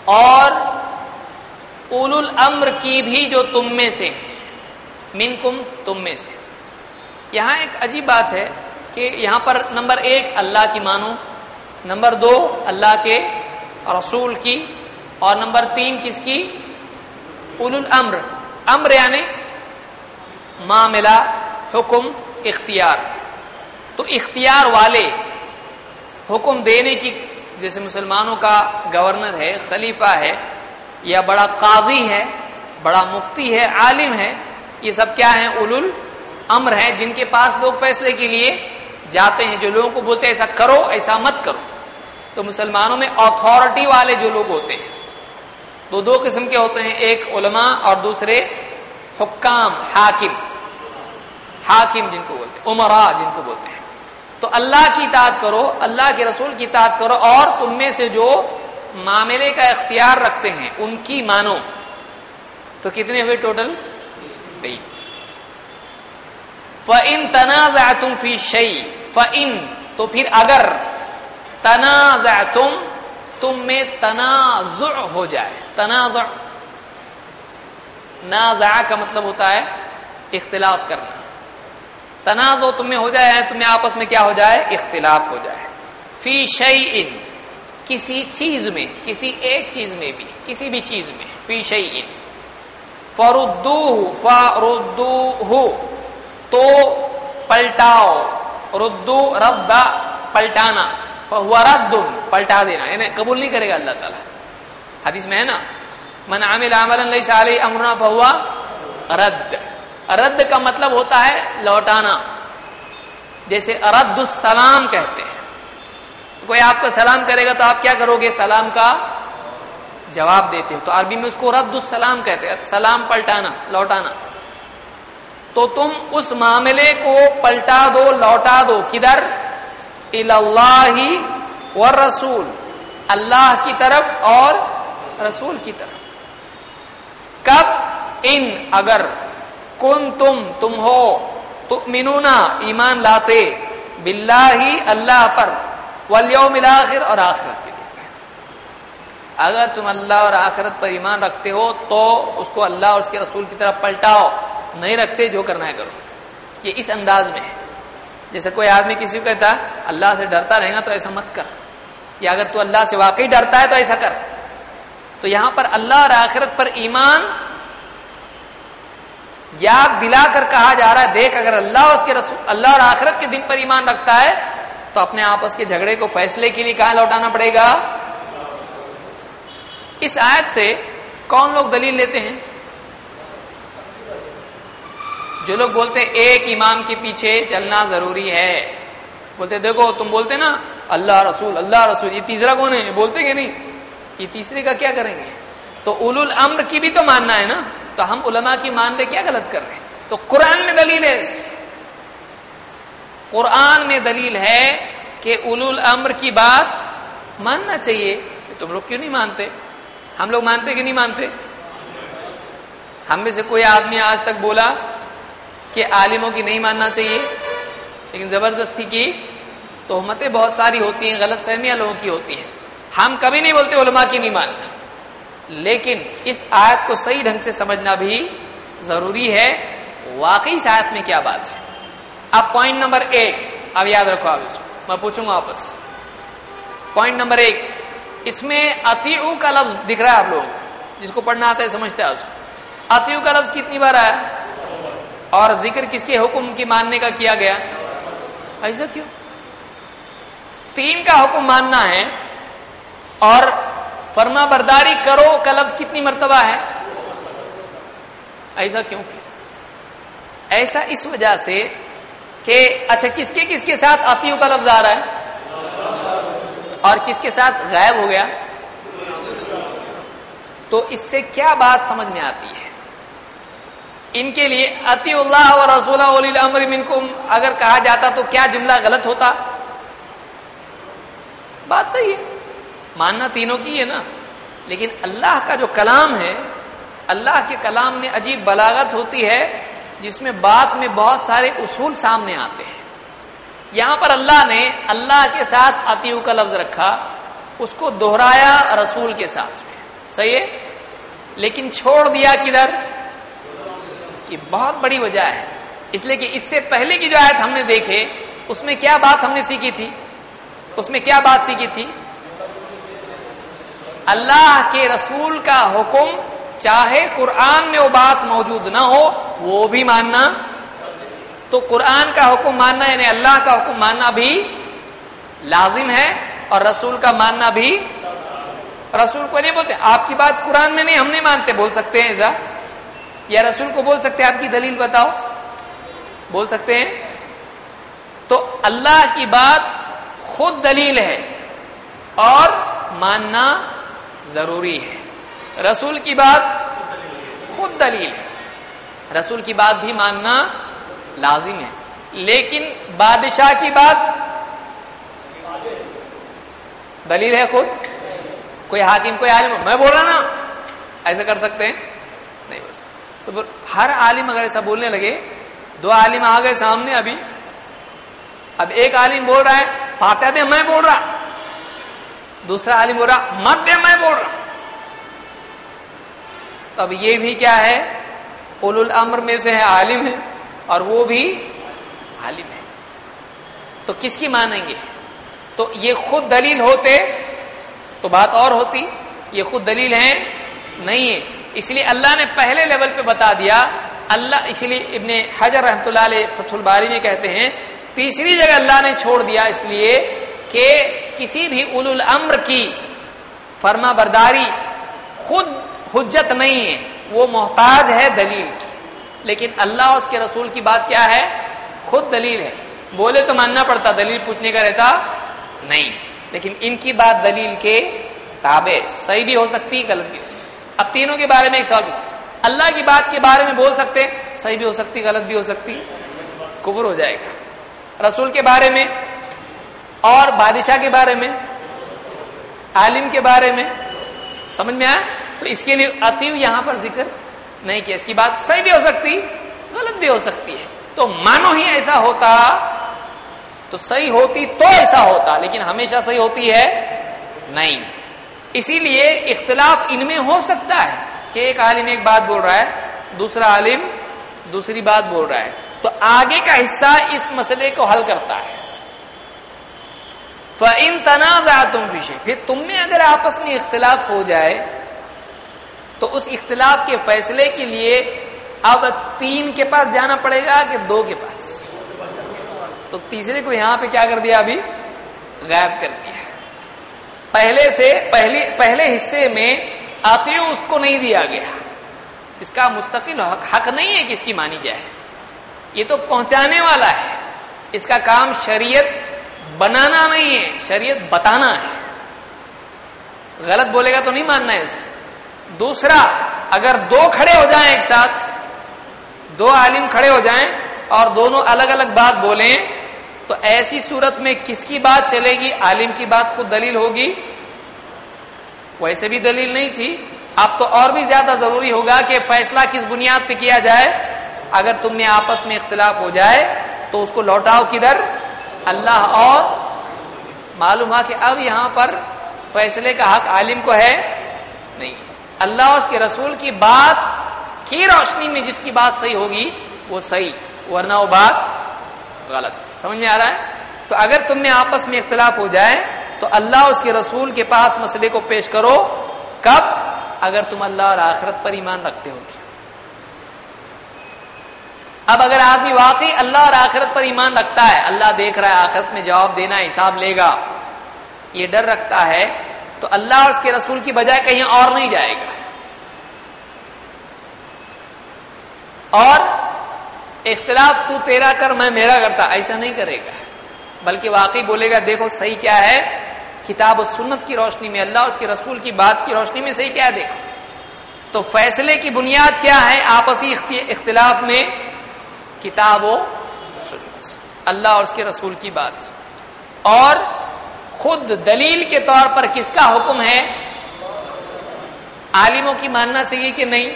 اور اول الامر کی بھی جو تم میں سے من کم تم میں سے۔ یہاں ایک عجیب بات ہے کہ یہاں پر نمبر ایک اللہ کی مانو، نمبر دو اللہ کے رسول کی، اور نمبر تین کس کی؟ اول الامر امر یعنی معاملہ، حکم، اختیار۔ تو اختیار والے حکم دینے کی جیسے مسلمانوں کا گورنر ہے، خلیفہ ہے، یا بڑا قاضی ہے، بڑا مفتی ہے، عالم ہے، یہ سب کیا ہیں؟ اول امر ہیں، جن کے پاس لوگ فیصلے کے لیے جاتے ہیں۔ جو لوگوں کو بولتے ہیں، ایسا کرو، ایسا مت کرو۔ تو مسلمانوں میں اتارٹی والے جو لوگ ہوتے ہیں دو دو قسم کے ہوتے ہیں۔ ایک علماء اور دوسرے حکام، حاکم۔ حاکم جن کو بولتے ہیں عمرا جن کو بولتے ہیں۔ تو اللہ کی اطاعت کرو، اللہ کے رسول کی اطاعت کرو اور تم میں سے جو معاملے کا اختیار رکھتے ہیں، ان کی مانو۔ تو کتنے ہوئے ٹوٹل؟ فن تنازع تم فی شعی فن تو پھر اگر تنازع تم تم میں تنازع ہو جائے۔ تنازع۔ نازع کا مطلب ہوتا ہے اختلاف کرنا۔ تنازع تم میں ہو جائے، تمہیں آپس میں کیا ہو جائے؟ اختلاف ہو جائے۔ فی شعی کسی چیز میں، کسی ایک چیز میں بھی، کسی بھی چیز میں، فی شعی فردو فردو ہو تو پلٹاؤ۔ ردو رد پلٹانا۔ رد، پلٹا دینا۔ یعنی قبول نہیں کرے گا اللہ تعالیٰ۔ حدیث میں ہے نا؟ من عامل عمل علیہ امرنا فہوا رد۔ رد کا مطلب ہوتا ہے لوٹانا جیسے رد السلام کہتے ہیں۔ کوئی آپ کو سلام کرے گا تو آپ کیا کرو گے؟ سلام کا جواب دیتے ہو۔ تو عربی میں اس کو رد السلام کہتے ہیں۔ سلام پلٹانا، لوٹانا۔ تو تم اس معاملے کو پلٹا دو، لوٹا دو۔ کدھر؟ اللہ و رسول اللہ کی طرف اور رسول کی طرف۔ کب؟ ان، اگر۔ کن تم تم ہو تو ایمان لاتے بلّہ ہی اللہ پر ولیوم الاخر اور آخرت کے اگر تم اللہ اور آخرت پر ایمان رکھتے ہو، تو اس کو اللہ اور اس کے رسول کی طرف پلٹاؤ، نہیں رکھتے جو کرنا ہے کرو۔ یہ اس انداز میں ہے۔ جیسے کوئی آدمی کسی کو کہتا اللہ سے ڈرتا رہے گا تو ایسا مت کر۔ یا اگر تو اللہ سے واقعی ڈرتا ہے تو ایسا کر۔ تو یہاں پر اللہ اور آخرت پر ایمان یاد دلا کر کہا جا رہا ہے، دیکھ اگر اللہ اس کے رسول اللہ اور آخرت کے دن پر ایمان رکھتا ہے، تو اپنے آپس کے جھگڑے کو فیصلے کے لیے کہاں لوٹانا پڑے گا؟ اس آیت سے کون لوگ دلیل لیتے ہیں؟ جو لوگ بولتے ہیں، ایک امام کے پیچھے چلنا ضروری ہے۔ بولتے دیکھو، تم بولتے نا، اللہ رسول اللہ رسول، یہ تیسرا کون ہے؟ بولتے کہ نہیں؟ یہ تیسرے کا کیا کریں گے؟ تو اول الامر کی بھی تو ماننا ہے نا۔ تو ہم علماء کی مان کیا غلط کر رہے ہیں؟ تو قرآن میں دلیل ہے اس کی۔ قرآن میں دلیل ہے کہ اول الامر کی بات ماننا چاہیے تم لوگ کیوں نہیں مانتے؟ ہم لوگ مانتے کہ نہیں مانتے؟ ہم میں سے کوئی آدمی آج تک بولا کہ عالموں کی نہیں ماننا چاہیے، لیکن زبردستی کی تہمتیں بہت ساری ہوتی ہیں، غلط فہمیاں لوگوں کی ہوتی ہیں۔ ہم کبھی نہیں بولتے علماء کی نہیں ماننا لیکن اس آیت کو صحیح ڈھنگ سے سمجھنا بھی ضروری ہے۔ واقعی اس آیت میں کیا بات ہے؟ اب پوائنٹ نمبر ایک، اب یاد رکھو آپ اس میں پوچھوں گا واپس۔ پوائنٹ نمبر ایک، اس میں اتیو کا لفظ دکھ رہا ہے آپ لوگ جس کو پڑھنا آتا ہے سمجھتے ہیں اس کو۔ اتیو کا لفظ کتنی بار آیا؟ اور ذکر کس کے حکم کی ماننے کا کیا گیا؟ ایسا کیوں؟ تین کا حکم ماننا ہے اور فرما برداری کرو کا لفظ کتنی مرتبہ ہے؟ ایسا کیوں ایسا اس وجہ سے کہ اچھا کس کے کس کے ساتھ آتیوں کا لفظ آ رہا ہے؟ اور کس کے ساتھ غائب ہو گیا؟ تو اس سے کیا بات سمجھ میں آتی ہے؟ ان کے لیے اتی اللہ اور رسول امر منکم، اگر کہا جاتا تو کیا جملہ غلط ہوتا؟ بات صحیح ہے۔ ماننا تینوں کی ہے نا لیکن اللہ کا جو کلام ہے، اللہ کے کلام میں عجیب بلاغت ہوتی ہے جس میں بات میں بہت سارے اصول سامنے آتے ہیں۔ یہاں پر اللہ نے اللہ کے ساتھ اتیو کا لفظ رکھا، اس کو دوہرایا رسول کے ساتھ میں۔ صحیح ہے؟ لیکن چھوڑ دیا کدھر؟ اس کی بہت بڑی وجہ ہے۔ اس لیے کہ اس سے پہلے کی جو آیت ہم نے دیکھے، اس میں کیا بات ہم نے سیکھی تھی؟ اس میں کیا بات سیکھی تھی؟ اللہ کے رسول کا حکم، چاہے قرآن میں وہ بات موجود نہ ہو، وہ بھی ماننا۔ تو قرآن کا حکم ماننا یعنی اللہ کا حکم ماننا بھی لازم ہے اور رسول کا ماننا بھی۔ رسول کو نہیں بولتے، آپ کی بات قرآن میں نہیں، ہم نہیں مانتے، بول سکتے ہیں ایسا۔ یا رسول کو بول سکتے ہیں، آپ کی دلیل بتاؤ۔ بول سکتے ہیں۔ تو اللہ کی بات خود دلیل ہے اور ماننا ضروری ہے۔ رسول کی بات خود دلیل ہے۔ رسول کی بات بھی ماننا لازم ہے۔ لیکن بادشاہ کی بات دلیل ہے خود؟ کوئی حاکم، کوئی عالم؟ میں بول رہا نا۔ ایسا کر سکتے ہیں؟ نہیں بول سکتے تو ہر عالم اگر ایسا بولنے لگے، دو عالم آ گئے سامنے ابھی۔ اب ایک عالم بول رہا ہے پاتے دے، میں بول رہا۔ دوسرا عالم بول رہا، مت دے میں بول رہا۔ اب یہ بھی کیا ہے؟ اول الامر میں سے ہے عالم ہے اور وہ بھی عالم ہے۔ تو کس کی مانیں گے؟ تو یہ خود دلیل ہوتے تو بات اور ہوتی، یہ خود دلیل ہے نہیں ہے اس لیے اللہ نے پہلے لیول پہ بتا دیا۔ اللہ، اس لیے ابن حجر رحمۃ اللہ علیہ فتح الباری میں کہتے ہیں، تیسری جگہ اللہ نے چھوڑ دیا اس لیے کہ کسی بھی اول الامر کی فرما برداری خود حجت نہیں ہے، وہ محتاج ہے دلیل لیکن اللہ اس کے رسول کی بات کیا ہے؟ خود دلیل ہے۔ بولے تو ماننا پڑتا، دلیل پوچھنے کا رہتا نہیں۔ لیکن ان کی بات دلیل کے تابع، صحیح بھی ہو سکتی، غلط بھی ہو سکتی۔ اب تینوں کے بارے میں ایک سوال۔ اللہ کی بات کے بارے میں بول سکتے، صحیح بھی ہو سکتی، غلط بھی ہو سکتی کبر ہو جائے گا۔ رسول کے بارے میں اور بادشاہ کے بارے میں، عالم کے بارے میں، سمجھ میں آیا؟ تو اس کے لیے اتیو یہاں پر ذکر نہیں کیا۔ اس کی بات صحیح بھی ہو سکتی، غلط بھی ہو سکتی ہے۔ تو مانو ہی ایسا ہوتا، تو صحیح ہوتی تو ایسا ہوتا، لیکن ہمیشہ صحیح ہوتی ہے نہیں۔ اسی لیے اختلاف ان میں ہو سکتا ہے کہ ایک عالم ایک بات بول رہا ہے، دوسرا عالم دوسری بات بول رہا ہے۔ تو آگے کا حصہ اس مسئلے کو حل کرتا ہے۔ فن تنازع تم پیچھے پھر تم میں اگر آپس میں اختلاف ہو جائے، تو اس اختلاف کے فیصلے کے لیے اب تین کے پاس جانا پڑے گا کہ دو کے پاس۔ تو تیسرے کو یہاں پہ کیا کر دیا ابھی؟ غائب کر دیا۔ پہلے سے پہلے پہلے حصے میں آتیو اس کو نہیں دیا گیا۔ اس کا مستقل حق حق نہیں ہے کہ اس کی مانی جائے۔ یہ تو پہنچانے والا ہے۔ اس کا کام شریعت بنانا نہیں ہے، شریعت بتانا ہے۔ غلط بولے گا تو نہیں ماننا ہے اسے دوسرا، اگر دو کھڑے ہو جائیں ایک ساتھ، دو عالم کھڑے ہو جائیں اور دونوں الگ الگ بات بولیں، تو ایسی صورت میں کس کی بات چلے گی؟ عالم کی بات خود دلیل ہوگی۔ ویسے بھی دلیل نہیں تھی۔ اب تو اور بھی زیادہ ضروری ہوگا کہ فیصلہ کس بنیاد پہ کیا جائے۔ اگر تم میں آپس میں اختلاف ہو جائے، تو اس کو لوٹاؤ کدھر؟ اللہ اور معلوم ہوا کہ اب یہاں پر فیصلے کا حق عالم کو ہے نہیں۔ اللہ اس کے رسول کی بات کی روشنی میں جس کی بات صحیح ہوگی، وہ صحیح، ورنہ وہ بات غلط۔ سمجھ میں آ رہا ہے؟ تو اگر تم میں آپس میں اختلاف ہو جائے، تو اللہ اس کے رسول کے پاس مسئلے کو پیش کرو۔ کب؟ اگر تم اللہ اور آخرت پر ایمان رکھتے ہو۔ اب اگر آدمی واقعی اللہ اور آخرت پر ایمان رکھتا ہے، اللہ دیکھ رہا ہے، آخرت میں جواب دینا، حساب لے گا، یہ ڈر رکھتا ہے، تو اللہ اور اس کے رسول کی بجائے کہیں اور نہیں جائے گا۔ اور اختلاف تو تیرا کر، میں میرا کرتا، ایسا نہیں کرے گا۔ بلکہ واقعی بولے گا، دیکھو صحیح کیا ہے، کتاب و سنت کی روشنی میں، اللہ اس کے رسول کی بات کی روشنی میں صحیح کیا ہے، دیکھو۔ تو فیصلے کی بنیاد کیا ہے، آپسی اختلاف میں کتاب و سنت۔ اللہ اور اس کے رسول کی بات۔ اور خود دلیل کے طور پر کس کا حکم ہے؟ عالموں کی ماننا چاہیے کہ نہیں؟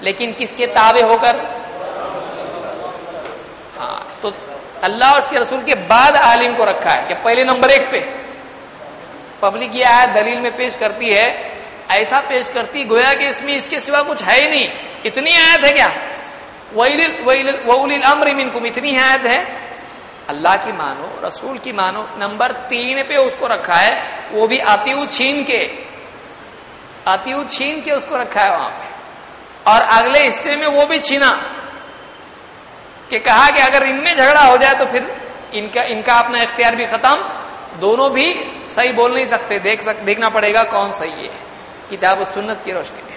لیکن کس کے تابع ہو کر؟ ہاں تو اللہ اور اس کے رسول کے بعد عالم کو رکھا ہے کہ پہلے نمبر ایک پہ۔ پبلک یہ آیت دلیل میں پیش کرتی ہے، ایسا پیش کرتی گویا کہ اس میں اس کے سوا کچھ ہے ہی نہیں۔ اتنی آیت ہے کیا؟ منکم اتنی آیت ہے۔ اللہ کی مانو، رسول کی مانو، نمبر تین پہ اس کو رکھا ہے، وہ بھی آتی چھین کے۔ آتی چھین کے اس کو رکھا ہے وہاں پہ۔ اور اگلے حصے میں وہ بھی چھینا۔ کہ کہا کہ اگر ان میں جھگڑا ہو جائے تو پھر ان کا ان کا اپنا اختیار بھی ختم۔ دونوں بھی صحیح بول نہیں سکتے۔ دیکھ سک دیکھنا پڑے گا کون صحیح ہے۔ کتاب و سنت کی روشنی میں۔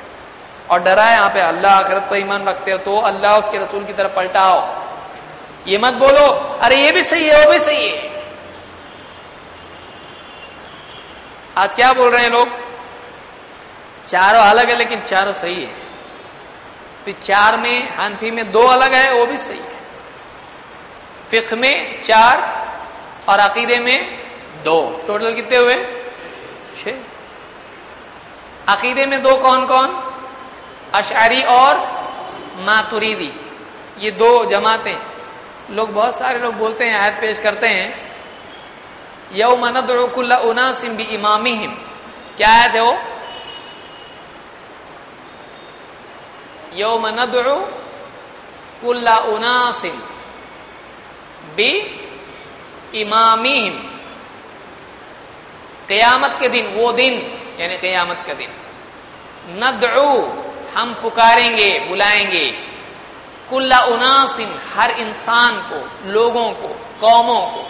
اور ڈرا ہے یہاں پہ، اللہ آخرت پر ایمان رکھتے ہو تو اللہ اس کے رسول کی طرف پلٹاؤ۔ یہ مت بولو، ارے یہ بھی صحیح ہے، وہ بھی صحیح ہے۔ آج کیا بول رہے ہیں لوگ؟ چاروں الگ ہے لیکن چاروں صحیح ہے پھر چار میں ہنفی میں دو الگ ہے وہ بھی صحیح ہے فقہ میں چار اور عقیدے میں دو۔ ٹوٹل کتنے ہوئے؟ چھ۔ عقیدے میں دو کون کون؟ اشعری اور ماتوریدی یہ دو جماعتیں۔ لوگ بہت سارے لوگ بولتے ہیں عہد پیش کرتے ہیں۔ یو مند انا سم بھی امامی کیا عہد ہے وہ؟ یو مند کل اناسم بھی امامی قیامت کے دن، وہ دن یعنی قیامت کا دن۔ ندعو ہم پکاریں گے، بلائیں گے۔ کل اناسن ہر انسان کو، لوگوں کو، قوموں کو۔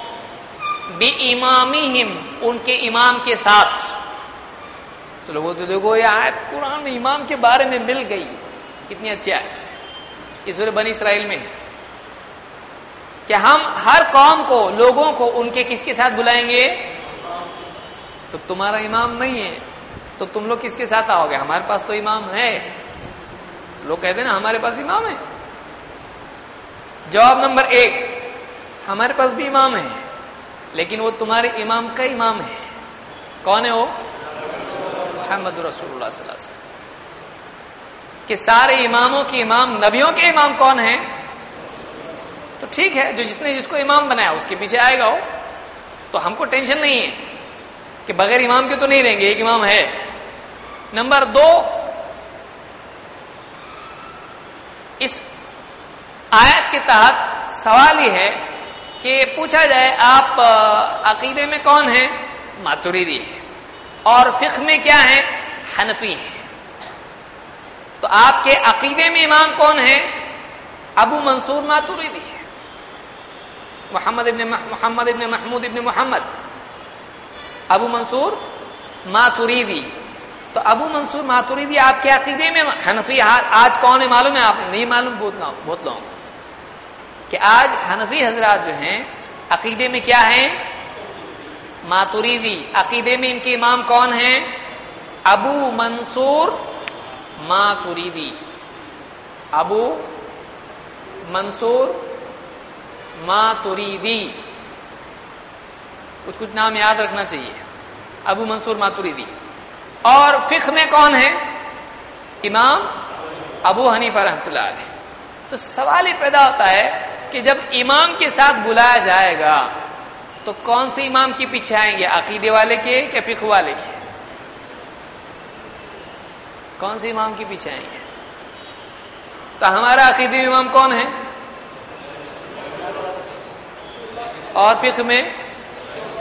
بے امامی ان کے امام کے ساتھ۔ تو لوگوں تو دیکھو، یہ آیت قرآن امام کے بارے میں مل گئی۔ کتنی اچھی آیت۔ اس وجہ بنی اسرائیل میں۔ کہ ہم ہر قوم کو، لوگوں کو، ان کے کس کے ساتھ بلائیں گے؟ تو تمہارا امام نہیں ہے۔ تو تم لوگ کس کے ساتھ آؤ گے؟ ہمارے پاس تو امام ہے۔ لوگ کہتے ہیں نا، ہمارے پاس امام ہے جواب نمبر ایک، ہمارے پاس بھی امام ہے لیکن وہ تمہارے امام کا امام ہے کون ہے وہ؟ محمد رسول اللہ صلی اللہ علیہ وسلم۔ کہ سارے اماموں کے امام، نبیوں کے امام کون ہیں؟ تو ٹھیک ہے، جو جس نے جس کو امام بنایا، اس کے پیچھے آئے گا وہ۔ تو ہم کو ٹینشن نہیں ہے کہ بغیر امام کے تو نہیں رہیں گے، ایک امام ہے۔ نمبر دو اس آیت کے تحت سوال یہ ہے کہ پوچھا جائے آپ عقیدے میں کون ہیں؟ ماتوریدی ہے اور فقہ میں کیا ہے حنفی ہے تو آپ کے عقیدے میں امام کون ہے ابو منصور ماتوریدی ہے محمد ابن محمد ابن محمود ابن محمد۔ ابو منصور ماتوریدی تو ابو منصور ماتوریدی آپ کے عقیدے میں حنفی آج کون ہے معلوم ہے؟ آپ نہیں معلوم بہت لوگوں کو کہ آج حنفی حضرات جو ہیں، عقیدے میں کیا ہیں؟ ماتوریدی۔ عقیدے میں ان کے امام کون ہیں؟ ابو منصور ماتوریدی۔ ابو منصور ماتوریدی۔ کچھ کچھ نام یاد رکھنا چاہیے۔ ابو منصور ماتوریدی۔ اور فقہ میں کون ہے امام ابو حنیفہ رحمۃ اللہ علیہ۔ تو سوال یہ پیدا ہوتا ہے کہ جب امام کے ساتھ بلایا جائے گا، تو کون سے امام کے پیچھے آئیں گے؟ عقیدے والے کے کہ فقہ والے کے؟ کون سے امام کے پیچھے آئیں گے؟ تو ہمارا عقیدی امام کون ہے اور فقہ میں؟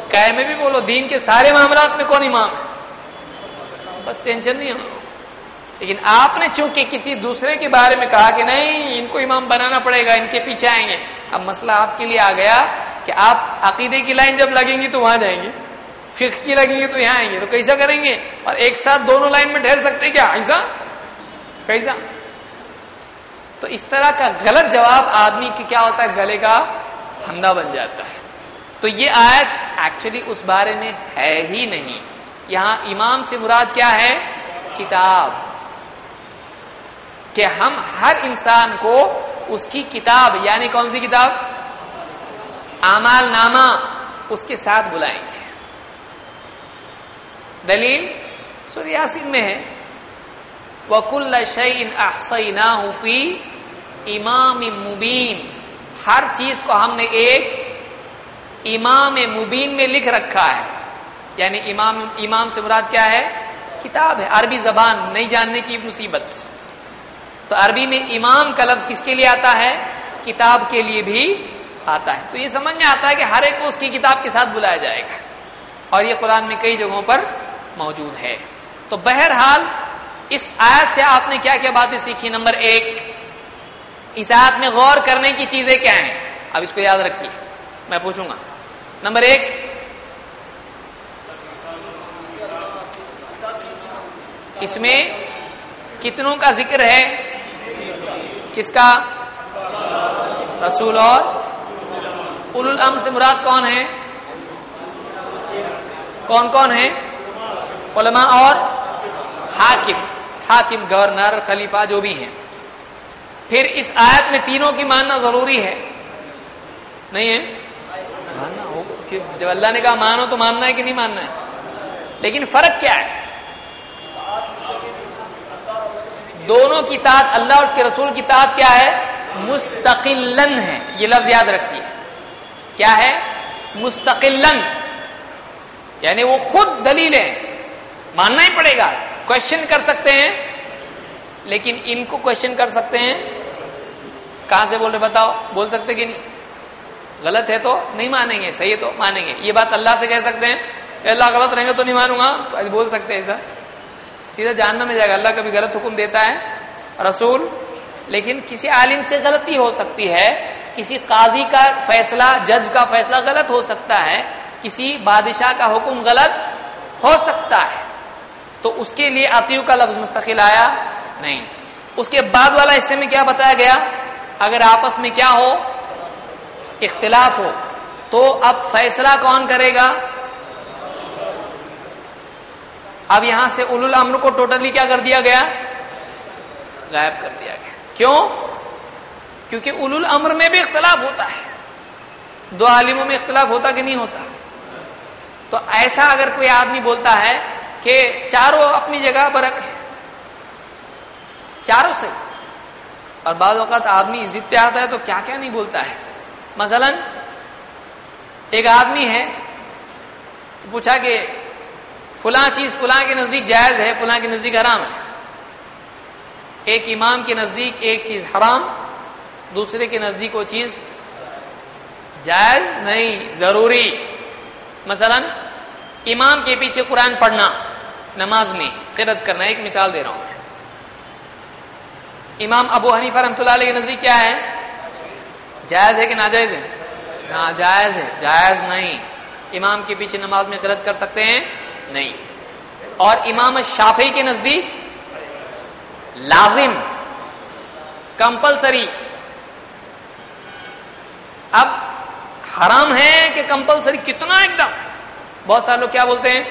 کہ میں بھی بولو، دین کے سارے معاملات میں کون امام ہے؟ بس ٹینشن نہیں ہو۔ لیکن آپ نے چونکہ کسی دوسرے کے بارے میں کہا کہ نہیں، ان کو امام بنانا پڑے گا، ان کے پیچھے آئیں گے۔ اب مسئلہ آپ کے لیے آ گیا کہ آپ عقیدے کی لائن جب لگیں گی تو وہاں جائیں گے، فقہ کی لگیں گے تو یہاں آئیں گے۔ تو کیسا کریں گے؟ اور ایک ساتھ دونوں لائن میں ٹھہر سکتے کیا؟ ایسا؟ کیسا؟ تو اس طرح کا غلط جواب آدمی کی کیا ہوتا ہے؟ گلے کا ہندا بن جاتا ہے۔ تو یہ آیت ایکچولی اس بارے میں ہے ہی نہیں۔ یہاں امام سے مراد کیا ہے؟ کتاب. کہ ہم ہر انسان کو اس کی کتاب یعنی کون سی کتاب؟ امال نامہ اس کے ساتھ بلائیں گے۔ دلیل سوریاسین میں ہے۔ وکل شعین احسینا فی امام مبین ہر چیز کو ہم نے ایک امام مبین میں لکھ رکھا ہے۔ یعنی امام امام سے مراد کیا ہے؟ کتاب ہے، عربی زبان، نہیں جاننے کی مصیبت۔ تو عربی میں امام کا لفظ کس کے لیے آتا ہے؟ کتاب کے لیے بھی آتا ہے۔ تو یہ سمجھ میں آتا ہے کہ ہر ایک کو اس کی کتاب کے ساتھ بلایا جائے گا۔ اور یہ قرآن میں کئی جگہوں پر موجود ہے۔ تو بہرحال اس آیت سے آپ نے کیا کیا باتیں سیکھی؟ نمبر ایک، اس آیت میں غور کرنے کی چیزیں کیا ہیں؟ اب اس کو یاد رکھیے، میں پوچھوں گا۔ نمبر ایک اس میں کتنوں کا ذکر ہے؟ کس کا؟ رسول اور؟ اول الام سے مراد کون ہے کون کون ہے علماء اور؟ حاکم حاکم، گورنر، خلیفہ، جو بھی ہیں۔ پھر اس آیت میں تینوں کی ماننا ضروری ہے۔ نہیں ہے؟ ماننا ہو جب اللہ نے کہا مانو تو ماننا ہے کہ نہیں ماننا ہے؟ لیکن فرق کیا ہے؟ دونوں کی تعداد اللہ اور اس کے رسول کی تعداد کیا ہے؟ مستقل ہے۔ یہ لفظ یاد رکھیے۔ کیا ہے؟ مستقل یعنی وہ خود دلیل ہے۔ ماننا ہی پڑے گا۔ کوشچن کر سکتے ہیں۔ لیکن ان کو کوشچن کر سکتے ہیں۔ کہاں سے بول رہے بتاؤ۔ بول سکتے کہ نہیں غلط ہے تو نہیں مانیں گے۔ صحیح ہے تو مانیں گے۔ یہ بات اللہ سے کہہ سکتے ہیں۔ اللہ غلط رہیں گے تو نہیں مانوں گا۔ بول سکتے ہیں ایسا۔ سیدھا جاننا میں جائے گا۔ اللہ کبھی غلط حکم دیتا ہے، رسول، لیکن کسی عالم سے غلطی ہو سکتی ہے، کسی قاضی کا فیصلہ، جج کا فیصلہ غلط ہو سکتا ہے، کسی بادشاہ کا حکم غلط ہو سکتا ہے۔ تو اس کے لیے عطیو کا لفظ مستقل آیا نہیں۔ اس کے بعد والا حصے میں کیا بتایا گیا؟ اگر آپس میں کیا ہو، اختلاف ہو، تو اب فیصلہ کون کرے گا؟ اب یہاں سے اول الامر کو ٹوٹلی کیا کر دیا گیا؟ غائب کر دیا گیا۔ کیوں؟ کیونکہ اول الامر میں بھی اختلاف ہوتا ہے۔ دو عالموں میں اختلاف ہوتا کہ نہیں ہوتا؟ تو ایسا اگر کوئی آدمی بولتا ہے کہ چاروں اپنی جگہ پر رکھے چاروں سے۔ اور بعض اوقات آدمی عزت پہ آتا ہے تو کیا کیا نہیں بولتا ہے۔ مثلا ایک آدمی ہے، پوچھا کہ فلاں چیز فلاں کے نزدیک جائز ہے، فلاں کے نزدیک حرام ہے۔ ایک امام کے نزدیک ایک چیز حرام، دوسرے کے نزدیک وہ چیز جائز نہیں، ضروری۔ مثلا، امام کے پیچھے قرآن پڑھنا، نماز میں قرت کرنا، ایک مثال دے رہا ہوں۔ امام ابو حنیفہ رحمۃ اللہ علیہ کے نزدیک کیا ہے؟ جائز ہے کہ ناجائز ہے؟ ناجائز ہے، جائز نہیں۔ امام کے پیچھے نماز میں قرت کر سکتے ہیں نہیں۔ اور امام شافی کے نزدیک لازم، کمپلسری۔ اب حرام ہے کہ کمپلسری کتنا ایک دم۔ بہت سارے لوگ کیا بولتے ہیں؟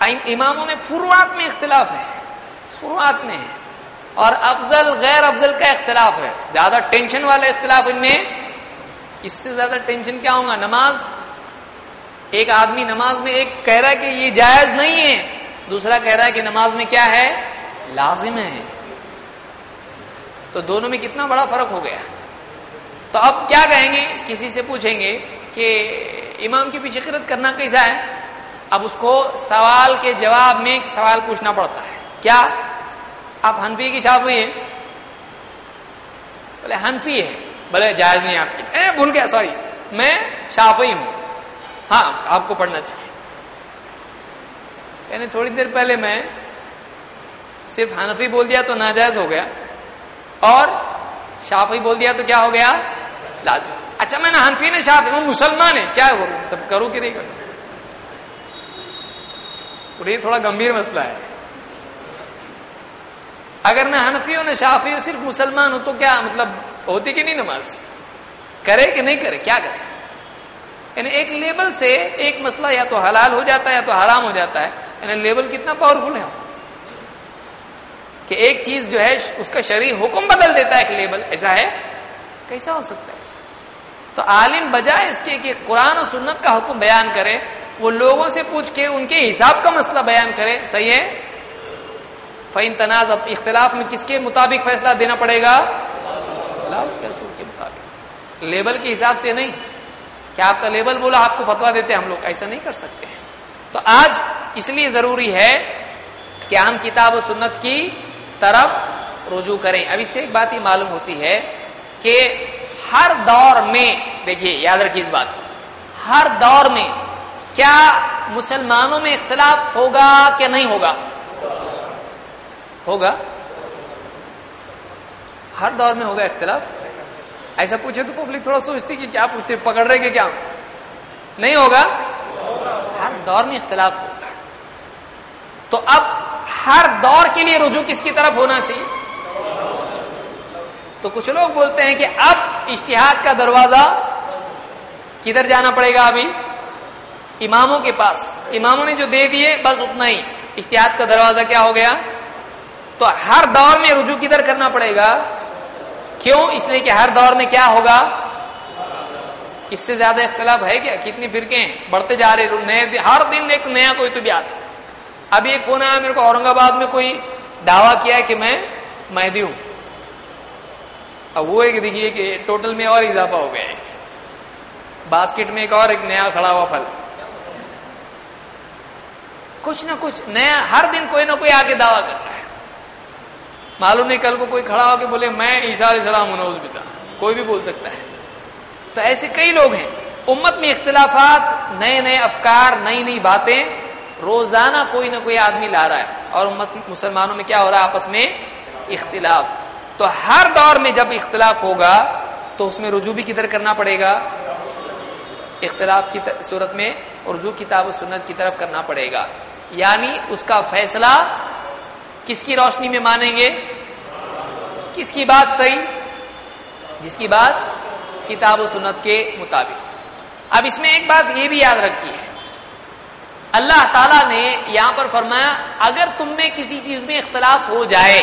اماموں میں فروعات میں اختلاف ہے۔ فروعات میں ہے۔ اور افضل، غیر افضل کا اختلاف ہے۔ زیادہ ٹینشن والا اختلاف ان میں۔ اس سے زیادہ ٹینشن کیا ہوگا نماز۔ ایک آدمی نماز میں ایک کہہ رہا ہے کہ یہ جائز نہیں ہے، دوسرا کہہ رہا ہے کہ نماز میں کیا ہے؟ لازم ہے۔ تو دونوں میں کتنا بڑا فرق ہو گیا۔ تو اب کیا کہیں گے؟ کسی سے پوچھیں گے کہ امام کی پیچھے قرت کرنا کیسا ہے؟ اب اس کو سوال کے جواب میں ایک سوال پوچھنا پڑتا ہے۔ کیا آپ ہنفی کی چھاپ ہوئی ہے بولے ہنفی ہے۔ بولے، جائز نہیں آپ کی۔ اے، بھول گیا، سوری۔ میں شافی ہوں۔ ہاں آپ کو پڑھنا چاہیے۔ یعنی تھوڑی دیر پہلے میں صرف حنفی بول دیا تو ناجائز ہو گیا، اور شافی بول دیا تو کیا ہو گیا؟ لازم۔ اچھا میں نے حنفی نے شافی وہ مسلمان ہے کیا ہو سب کروں کہ نہیں کروں؟ یہ تھوڑا گمبھیر مسئلہ ہے۔ اگر نہ حنفی ہو نہ شافی ہو صرف مسلمان ہو تو کیا مطلب ہوتی کہ نہیں نماز؟ کرے کہ نہیں کرے؟ کیا کرے؟ یعنی ایک لیبل سے ایک مسئلہ یا تو حلال ہو جاتا ہے یا تو حرام ہو جاتا ہے۔ یعنی لیبل کتنا پاورفل ہے۔ کہ ایک چیز جو ہے، اس کا شریر حکم بدل دیتا ہے ایک لیبل۔ ایسا ہے؟ کیسا ہو سکتا ہے؟ ایسا تو عالم بجائے اس کے کہ قرآن و سنت کا حکم بیان کرے، وہ لوگوں سے پوچھ کے ان کے حساب کا مسئلہ بیان کرے۔ صحیح ہے؟ فین تنازع اختلاف میں کس کے مطابق فیصلہ دینا پڑے گا؟ اس کے کے مطابق۔ لیبل کے حساب سے نہیں۔ کیا آپ کا لیبل بولا، آپ کو فتوا دیتے ہم لوگ، ایسا نہیں کر سکتے۔ تو آج اس لیے ضروری ہے کہ ہم کتاب و سنت کی طرف رجوع کریں۔ اب اس سے ایک بات ہی معلوم ہوتی ہے کہ ہر دور میں، دیکھیے، یاد رکھیے اس بات ہر دور میں کیا مسلمانوں میں اختلاف ہوگا کہ نہیں ہوگا؟ ہوگا۔ ہر دور میں ہوگا اختلاف؟ ایسا پوچھے تو پبلک تھوڑا سوچتی کہ کیا پوچھتے پکڑ رہے کہ کیا نہیں ہوگا ہر دور میں اختلاف ہوگا تو اب ہر دور کے لیے رجوع کس کی طرف ہونا چاہیے تو کچھ لوگ بولتے ہیں کہ اب اشتہاد کا دروازہ کدھر جانا پڑے گا ابھی اماموں کے پاس اماموں نے جو دے دیے بس اتنا ہی اشتہاد کا دروازہ کیا ہو گیا تو ہر دور میں رجوع کدھر کرنا پڑے گا کیوں؟ اس لیے کہ ہر دور میں کیا ہوگا؟ اس سے زیادہ اختلاف ہے کیا؟ کتنی فرقے ہیں بڑھتے جا رہے نئے ہر دن ایک نیا کوئی تو بھی آتا ابھی ایک فون آیا میرے کو اورنگ آباد میں کوئی دعویٰ کیا ہے کہ میں مہدی ہوں۔ اب وہ ایک دیکھیے کہ ٹوٹل میں اور اضافہ ہو گیا ہے۔ باسکٹ میں ایک اور ایک نیا سڑا ہوا پھل۔ کچھ نہ کچھ نیا ہر دن کوئی نہ کوئی آ کے دعویٰ کر رہا ہے۔ معلوم نہیں کل کو کوئی کھڑا ہو کے بولے میں عیسیٰ علیہ السلام منوز بتا کوئی بھی بول سکتا ہے۔ تو ایسے کئی لوگ ہیں، امت میں اختلافات، نئے نئے افکار، نئی نئی باتیں، روزانہ کوئی نہ کوئی آدمی لا رہا ہے۔ اور مسلمانوں میں کیا ہو رہا ہے؟ آپس میں اختلاف۔ تو ہر دور میں جب اختلاف ہوگا، تو اس میں رجوع بھی کدھر کرنا پڑے گا؟ اختلاف کی صورت میں رجوع کتاب و سنت کی طرف کرنا پڑے گا۔ یعنی اس کا فیصلہ کس کی روشنی میں مانیں گے؟ کس کی بات صحیح؟ جس کی بات کتاب و سنت کے مطابق۔ اب اس میں ایک بات یہ بھی یاد رکھیے۔ اللہ تعالی نے یہاں پر فرمایا، اگر تم میں کسی چیز میں اختلاف ہو جائے،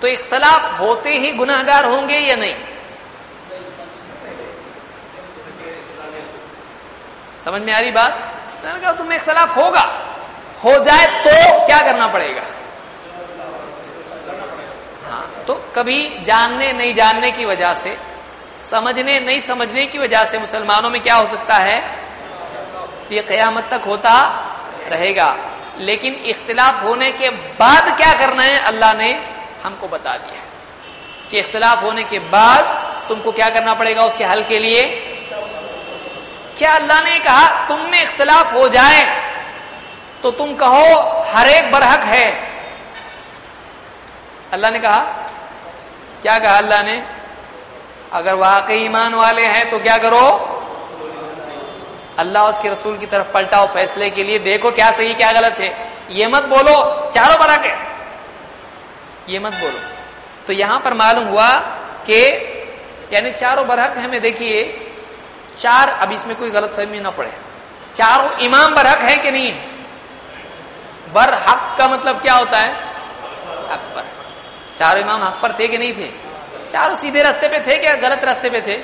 تو اختلاف ہوتے ہی گناہ گار ہوں گے یا نہیں؟ سمجھ میں آ رہی بات؟ تمہیں اختلاف ہوگا۔ ہو جائے تو کیا کرنا پڑے گا؟ ہاں تو کبھی جاننے نہیں جاننے کی وجہ سے، سمجھنے نہیں سمجھنے کی وجہ سے مسلمانوں میں کیا ہو سکتا ہے؟ یہ قیامت تک ہوتا رہے گا۔ لیکن اختلاف ہونے کے بعد کیا کرنا ہے؟ اللہ نے ہم کو بتا دیا کہ اختلاف ہونے کے بعد تم کو کیا کرنا پڑے گا اس کے حل کے لیے؟ کیا اللہ نے کہا تم میں اختلاف ہو جائے تو تم کہو ہر ایک برحق ہے۔ اللہ نے کہا، کیا کہا اللہ نے؟ اگر واقعی ایمان والے ہیں تو کیا کرو؟ اللہ اس کے رسول کی طرف پلٹاؤ، فیصلے کے لیے دیکھو کیا صحیح، کیا غلط ہے۔ یہ مت بولو، چاروں برحق ہے یہ مت بولو۔ تو یہاں پر معلوم ہوا کہ یعنی چاروں برحق ہمیں دیکھیے، چار، اب اس میں کوئی غلط فہمی نہ پڑے۔ چاروں امام برحق ہے کہ نہیں؟ بر حق کا مطلب کیا ہوتا ہے؟ حق پر۔ چاروں امام حق پر تھے کہ نہیں تھے؟ چاروں سیدھے رستے پہ تھے کیا غلط رستے پہ تھے؟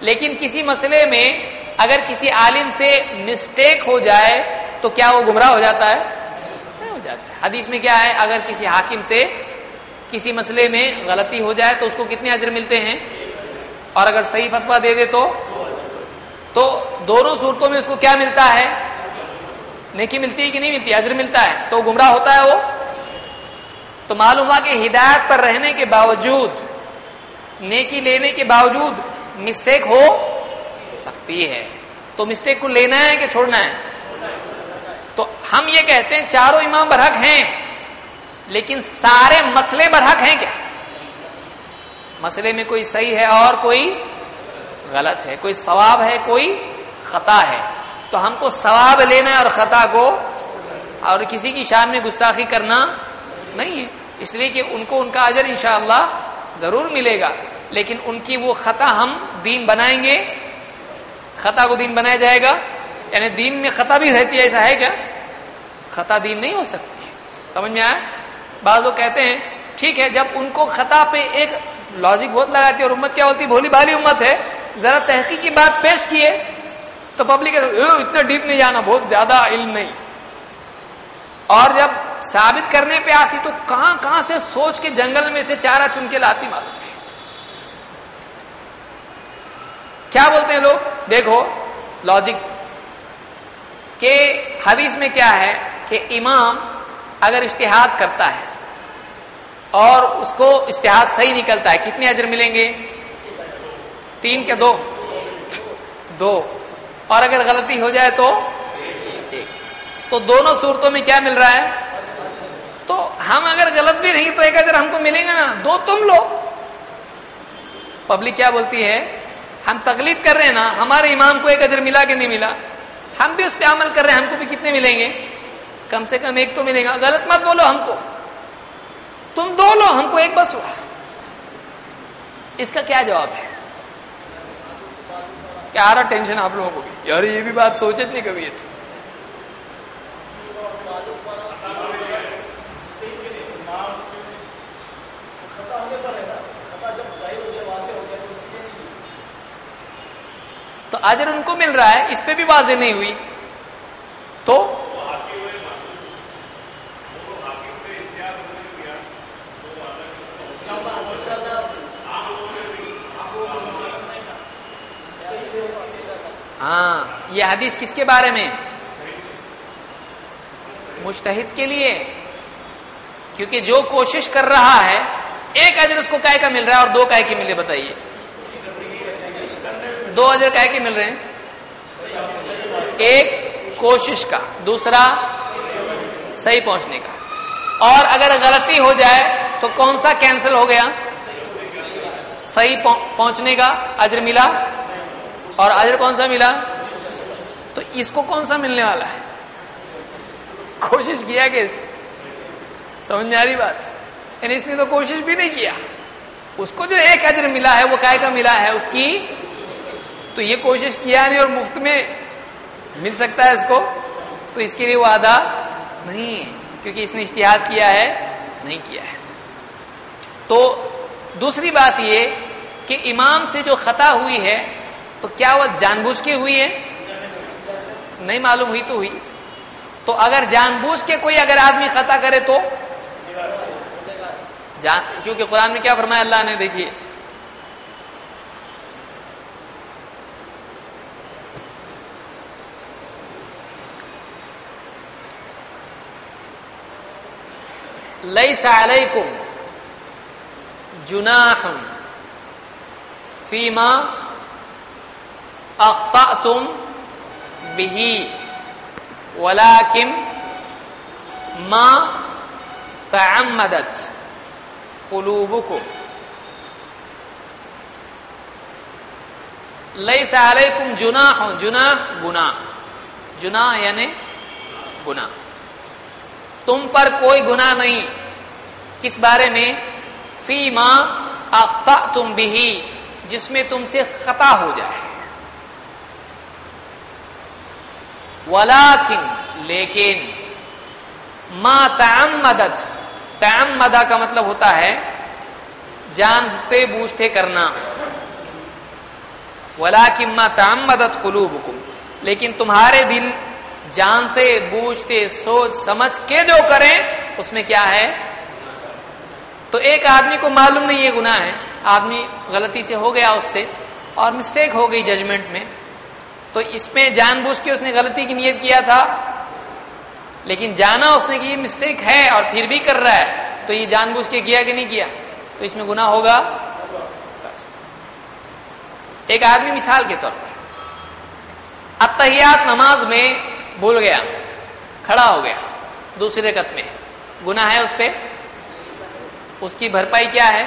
لیکن کسی مسئلے میں اگر کسی عالم سے مسٹیک ہو جائے تو کیا وہ گمراہ ہو جاتا ہے؟ ہو جاتا ہے۔ حدیث میں کیا ہے؟ اگر کسی حاکم سے کسی مسئلے میں غلطی ہو جائے تو اس کو کتنے اجر ملتے ہیں؟ اور اگر صحیح فتوا دے دے تو؟ تو دونوں صورتوں میں اس کو کیا ملتا ہے؟ نیکی ملتی ہے کہ نہیں ملتی؟ اجر ملتا ہے۔ تو گمراہ ہوتا ہے وہ؟ تو معلوم ہوا کہ ہدایت پر رہنے کے باوجود، نیکی لینے کے باوجود مسٹیک ہو سکتی ہے۔ تو مسٹیک کو لینا ہے کہ چھوڑنا ہے؟ تو ہم یہ کہتے ہیں چاروں امام برحق ہیں، لیکن سارے مسئلے برحق ہیں کیا؟ مسئلے میں کوئی صحیح ہے اور کوئی غلط ہے، کوئی ثواب ہے، کوئی خطا ہے۔ تو ہم کو ثواب لینا ہے اور خطا کو اور کسی کی شان میں گستاخی کرنا نہیں ہے۔ اس لیے کہ ان کو ان کا اجر انشاءاللہ ضرور ملے گا۔ لیکن ان کی وہ خطا ہم دین بنائیں گے۔ خطا کو دین بنایا جائے گا۔ یعنی دین میں خطا بھی رہتی ہے، ایسا ہے کیا؟ خطا دین نہیں ہو سکتی۔ سمجھ میں آیا؟ بعض لوگ کہتے ہیں، ٹھیک ہے، جب ان کو خطا پہ ایک لاجک بہت لگاتی ہے اور امت کیا ہوتی بھولی بھالی امت ہے۔ ذرا تحقیقی بات پیش کیے۔ تو پبلک oh, اتنا ڈیپ نہیں جانا، بہت زیادہ علم نہیں. اور جب ثابت کرنے پہ آتی تو کہاں کہاں سے سوچ کے جنگل میں سے چارہ چن کے لاتی معلوم ہے کیا بولتے ہیں لوگ؟ دیکھو لاجک کہ حدیث میں کیا ہے کہ امام اگر اشتہاد کرتا ہے اور اس کو اشتہاد صحیح نکلتا ہے، کتنے اجر ملیں گے؟ تین کے دو؟ دو۔ اور اگر غلطی ہو جائے تو تو دونوں صورتوں میں کیا مل رہا ہے تو ہم اگر غلط بھی نہیں تو ایک اجر ہم کو ملے گا نا۔ دو تم لو۔ پبلک کیا بولتی ہے؟ ہم تقلید کر رہے ہیں نا۔ ہمارے امام کو ایک اجر ملا کہ نہیں ملا؟ ہم بھی اس پہ عمل کر رہے ہیں۔ ہم کو بھی کتنے ملیں گے؟ کم سے کم ایک تو ملے گا۔ غلط مت بولو ہم کو۔ تم دو لو، ہم کو ایک بس ہوا۔ اس کا کیا جواب ہے؟ کیا رہا ٹینشن آپ لوگوں کو؟ بھی یار یہ بھی بات سوچے تھے کبھی اچھا تو۔ اجر ان کو مل رہا ہے، اس پہ بھی واضح نہیں ہوئی۔ تو؟ ہاں یہ حدیث کس کے بارے میں؟ مشتحد کے لیے۔ کیونکہ جو کوشش کر رہا ہے، ایک اجر اس کو کا مل رہا ہے اور دو کا کے ملے، بتائیے۔ دو اجر کا کے مل رہے ہیں۔ ایک، کوشش کا۔ دوسرا، صحیح پہنچنے کا۔ اور اگر غلطی ہو جائے، تو کون سا کینسل ہو گیا؟ صحیح پہنچنے کا اجر ملا۔ اور اجر کون سا ملا؟ تو اس کو کون سا ملنے والا ہے؟ کوشش کیا کہ سمجھ میں آ رہی بات یعنی اس نے تو کوشش بھی نہیں کیا۔ اس کو جو ایک اجر ملا ہے، وہ کا ملا ہے اس کی؟ تو یہ کوشش کیا نہیں اور مفت میں مل سکتا ہے اس کو؟ تو اس کے لیے وہ ادا نہیں ہے، کیونکہ اس نے اشتہار کیا ہے، نہیں کیا ہے۔ تو دوسری بات یہ کہ امام سے جو خطا ہوئی ہے تو کیا وہ جان بوجھ کے ہوئی ہے؟ نہیں معلوم، ہوئی تو ہوئی۔ تو اگر جان بوجھ کے کوئی اگر آدمی خطا کرے تو؟ جان، کیونکہ قرآن میں کیا فرمایا؟ اللہ نے، دیکھیے۔ لئی علیکم جناح فیما اخطأتم به، ولكن ما تعمدت قلوبكم. ليس عليكم جناح جناح، گناہ. جناح یعنی گناہ. تم پر کوئی گناہ نہیں. کس بارے میں؟ فی ماں اخطأتم به، جس میں تم سے خطا ہو جائے. ولاکن لیکن، ما تعمدت، تعمدہ کا مطلب ہوتا ہے جانتے بوجھتے کرنا۔ ولاکن ما تعمدت قلوبکم، لیکن تمہارے دل جانتے بوجھتے سوچ سمجھ کے جو کریں، اس میں کیا ہے؟ تو ایک آدمی کو معلوم نہیں یہ گناہ ہے، آدمی غلطی سے ہو گیا اس سے اور مسٹیک ہو گئی ججمنٹ میں۔ تو اس میں جان بوجھ کے اس نے غلطی کی نیت کیا تھا۔ لیکن جانا اس نے کہ یہ مسٹیک ہے اور پھر بھی کر رہا ہے، تو یہ جان بوجھ کے کیا کہ نہیں کیا؟ تو اس میں گنا ہوگا۔ ایک آدمی مثال کے طور پر۔ اتحیات نماز میں بھول گیا، کھڑا ہو گیا دوسرے رکت میں۔ گنا ہے اس پہ؟ اس کی بھرپائی کیا ہے؟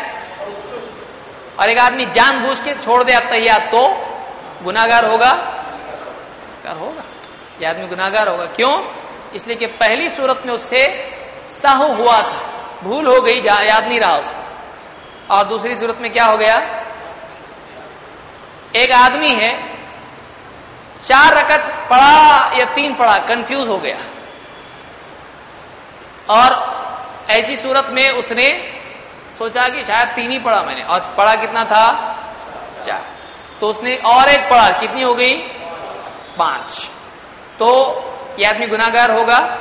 اور ایک آدمی جان بوجھ کے چھوڑ دے اتحیات تو گناگار ہوگا۔ ہوگا یہ آدمی گناگار ہوگا کیوں اس لیے کہ پہلی صورت میں اس سے سہو ہوا تھا بھول ہو گئی یاد نہیں رہا اس کو اور دوسری صورت میں کیا ہو گیا ایک آدمی ہے چار رکت پڑا یا تین پڑا کنفیوز ہو گیا اور ایسی صورت میں اس نے سوچا کہ شاید تین ہی پڑھا میں نے اور پڑھا کتنا تھا چار تو اس نے اور ایک پڑھا کتنی ہو گئی پانچ۔ تو یہ آدمی گناگار ہوگا؟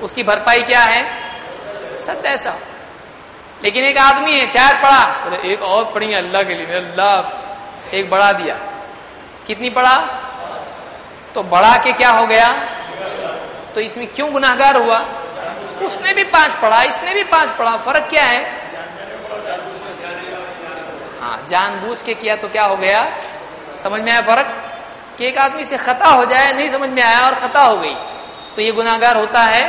اس کی بھرپائی کیا ہے؟ ست ایسا۔ لیکن ایک آدمی ہے، چار پڑھا ایک اور پڑھی اللہ کے لیے۔ اللہ، ایک بڑھا دیا۔ کتنی پڑھا؟ تو بڑھا کے کیا ہو گیا؟ تو اس میں کیوں گناگار ہوا؟ اس نے بھی پانچ پڑھا، اس نے بھی پانچ پڑھا۔ فرق کیا ہے؟ ہاں جان بوجھ کے کیا تو کیا ہو گیا؟ سمجھ میں آیا فرق؟ کہ ایک آدمی سے خطا ہو جائے، نہیں سمجھ میں آیا اور خطا ہو گئی، تو یہ گناگار ہوتا ہے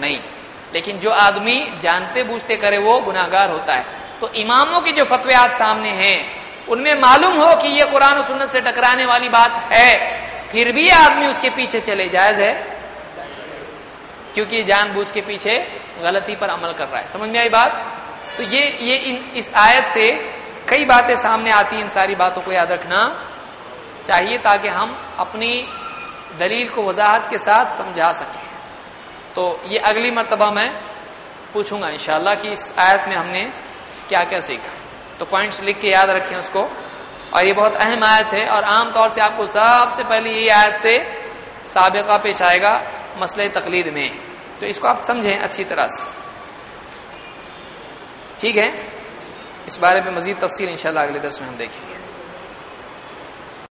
نہیں۔ لیکن جو آدمی جانتے بوجھتے کرے وہ گناگار ہوتا ہے۔ تو اماموں کی جو فتویات سامنے ہیں، ان میں معلوم ہو کہ یہ قرآن و سنت سے ٹکرانے والی بات ہے۔ پھر بھی آدمی اس کے پیچھے چلے جائز ہے؟ کیونکہ یہ جان بوجھ کے پیچھے غلطی پر عمل کر رہا ہے۔ سمجھ میں آئی بات؟ تو یہ یہ ان، اس آیت سے کئی باتیں سامنے آتی ہیں، ان ساری باتوں کو یاد رکھنا۔ چاہیے تاکہ ہم اپنی دلیل کو وضاحت کے ساتھ سمجھا سکیں۔ تو یہ اگلی مرتبہ میں پوچھوں گا انشاءاللہ کہ اس آیت میں ہم نے کیا کیا سیکھا۔ تو پوائنٹس لکھ کے یاد رکھیں اس کو۔ اور یہ بہت اہم آیت ہے اور عام طور سے آپ کو سب سے پہلے یہ آیت سے سابقہ پیش آئے گا مسئلہ تقلید میں۔ تو اس کو آپ سمجھیں اچھی طرح سے۔ ٹھیک ہے؟ اس بارے میں مزید تفصیل انشاءاللہ اگلے درس میں ہم دیکھیں گے۔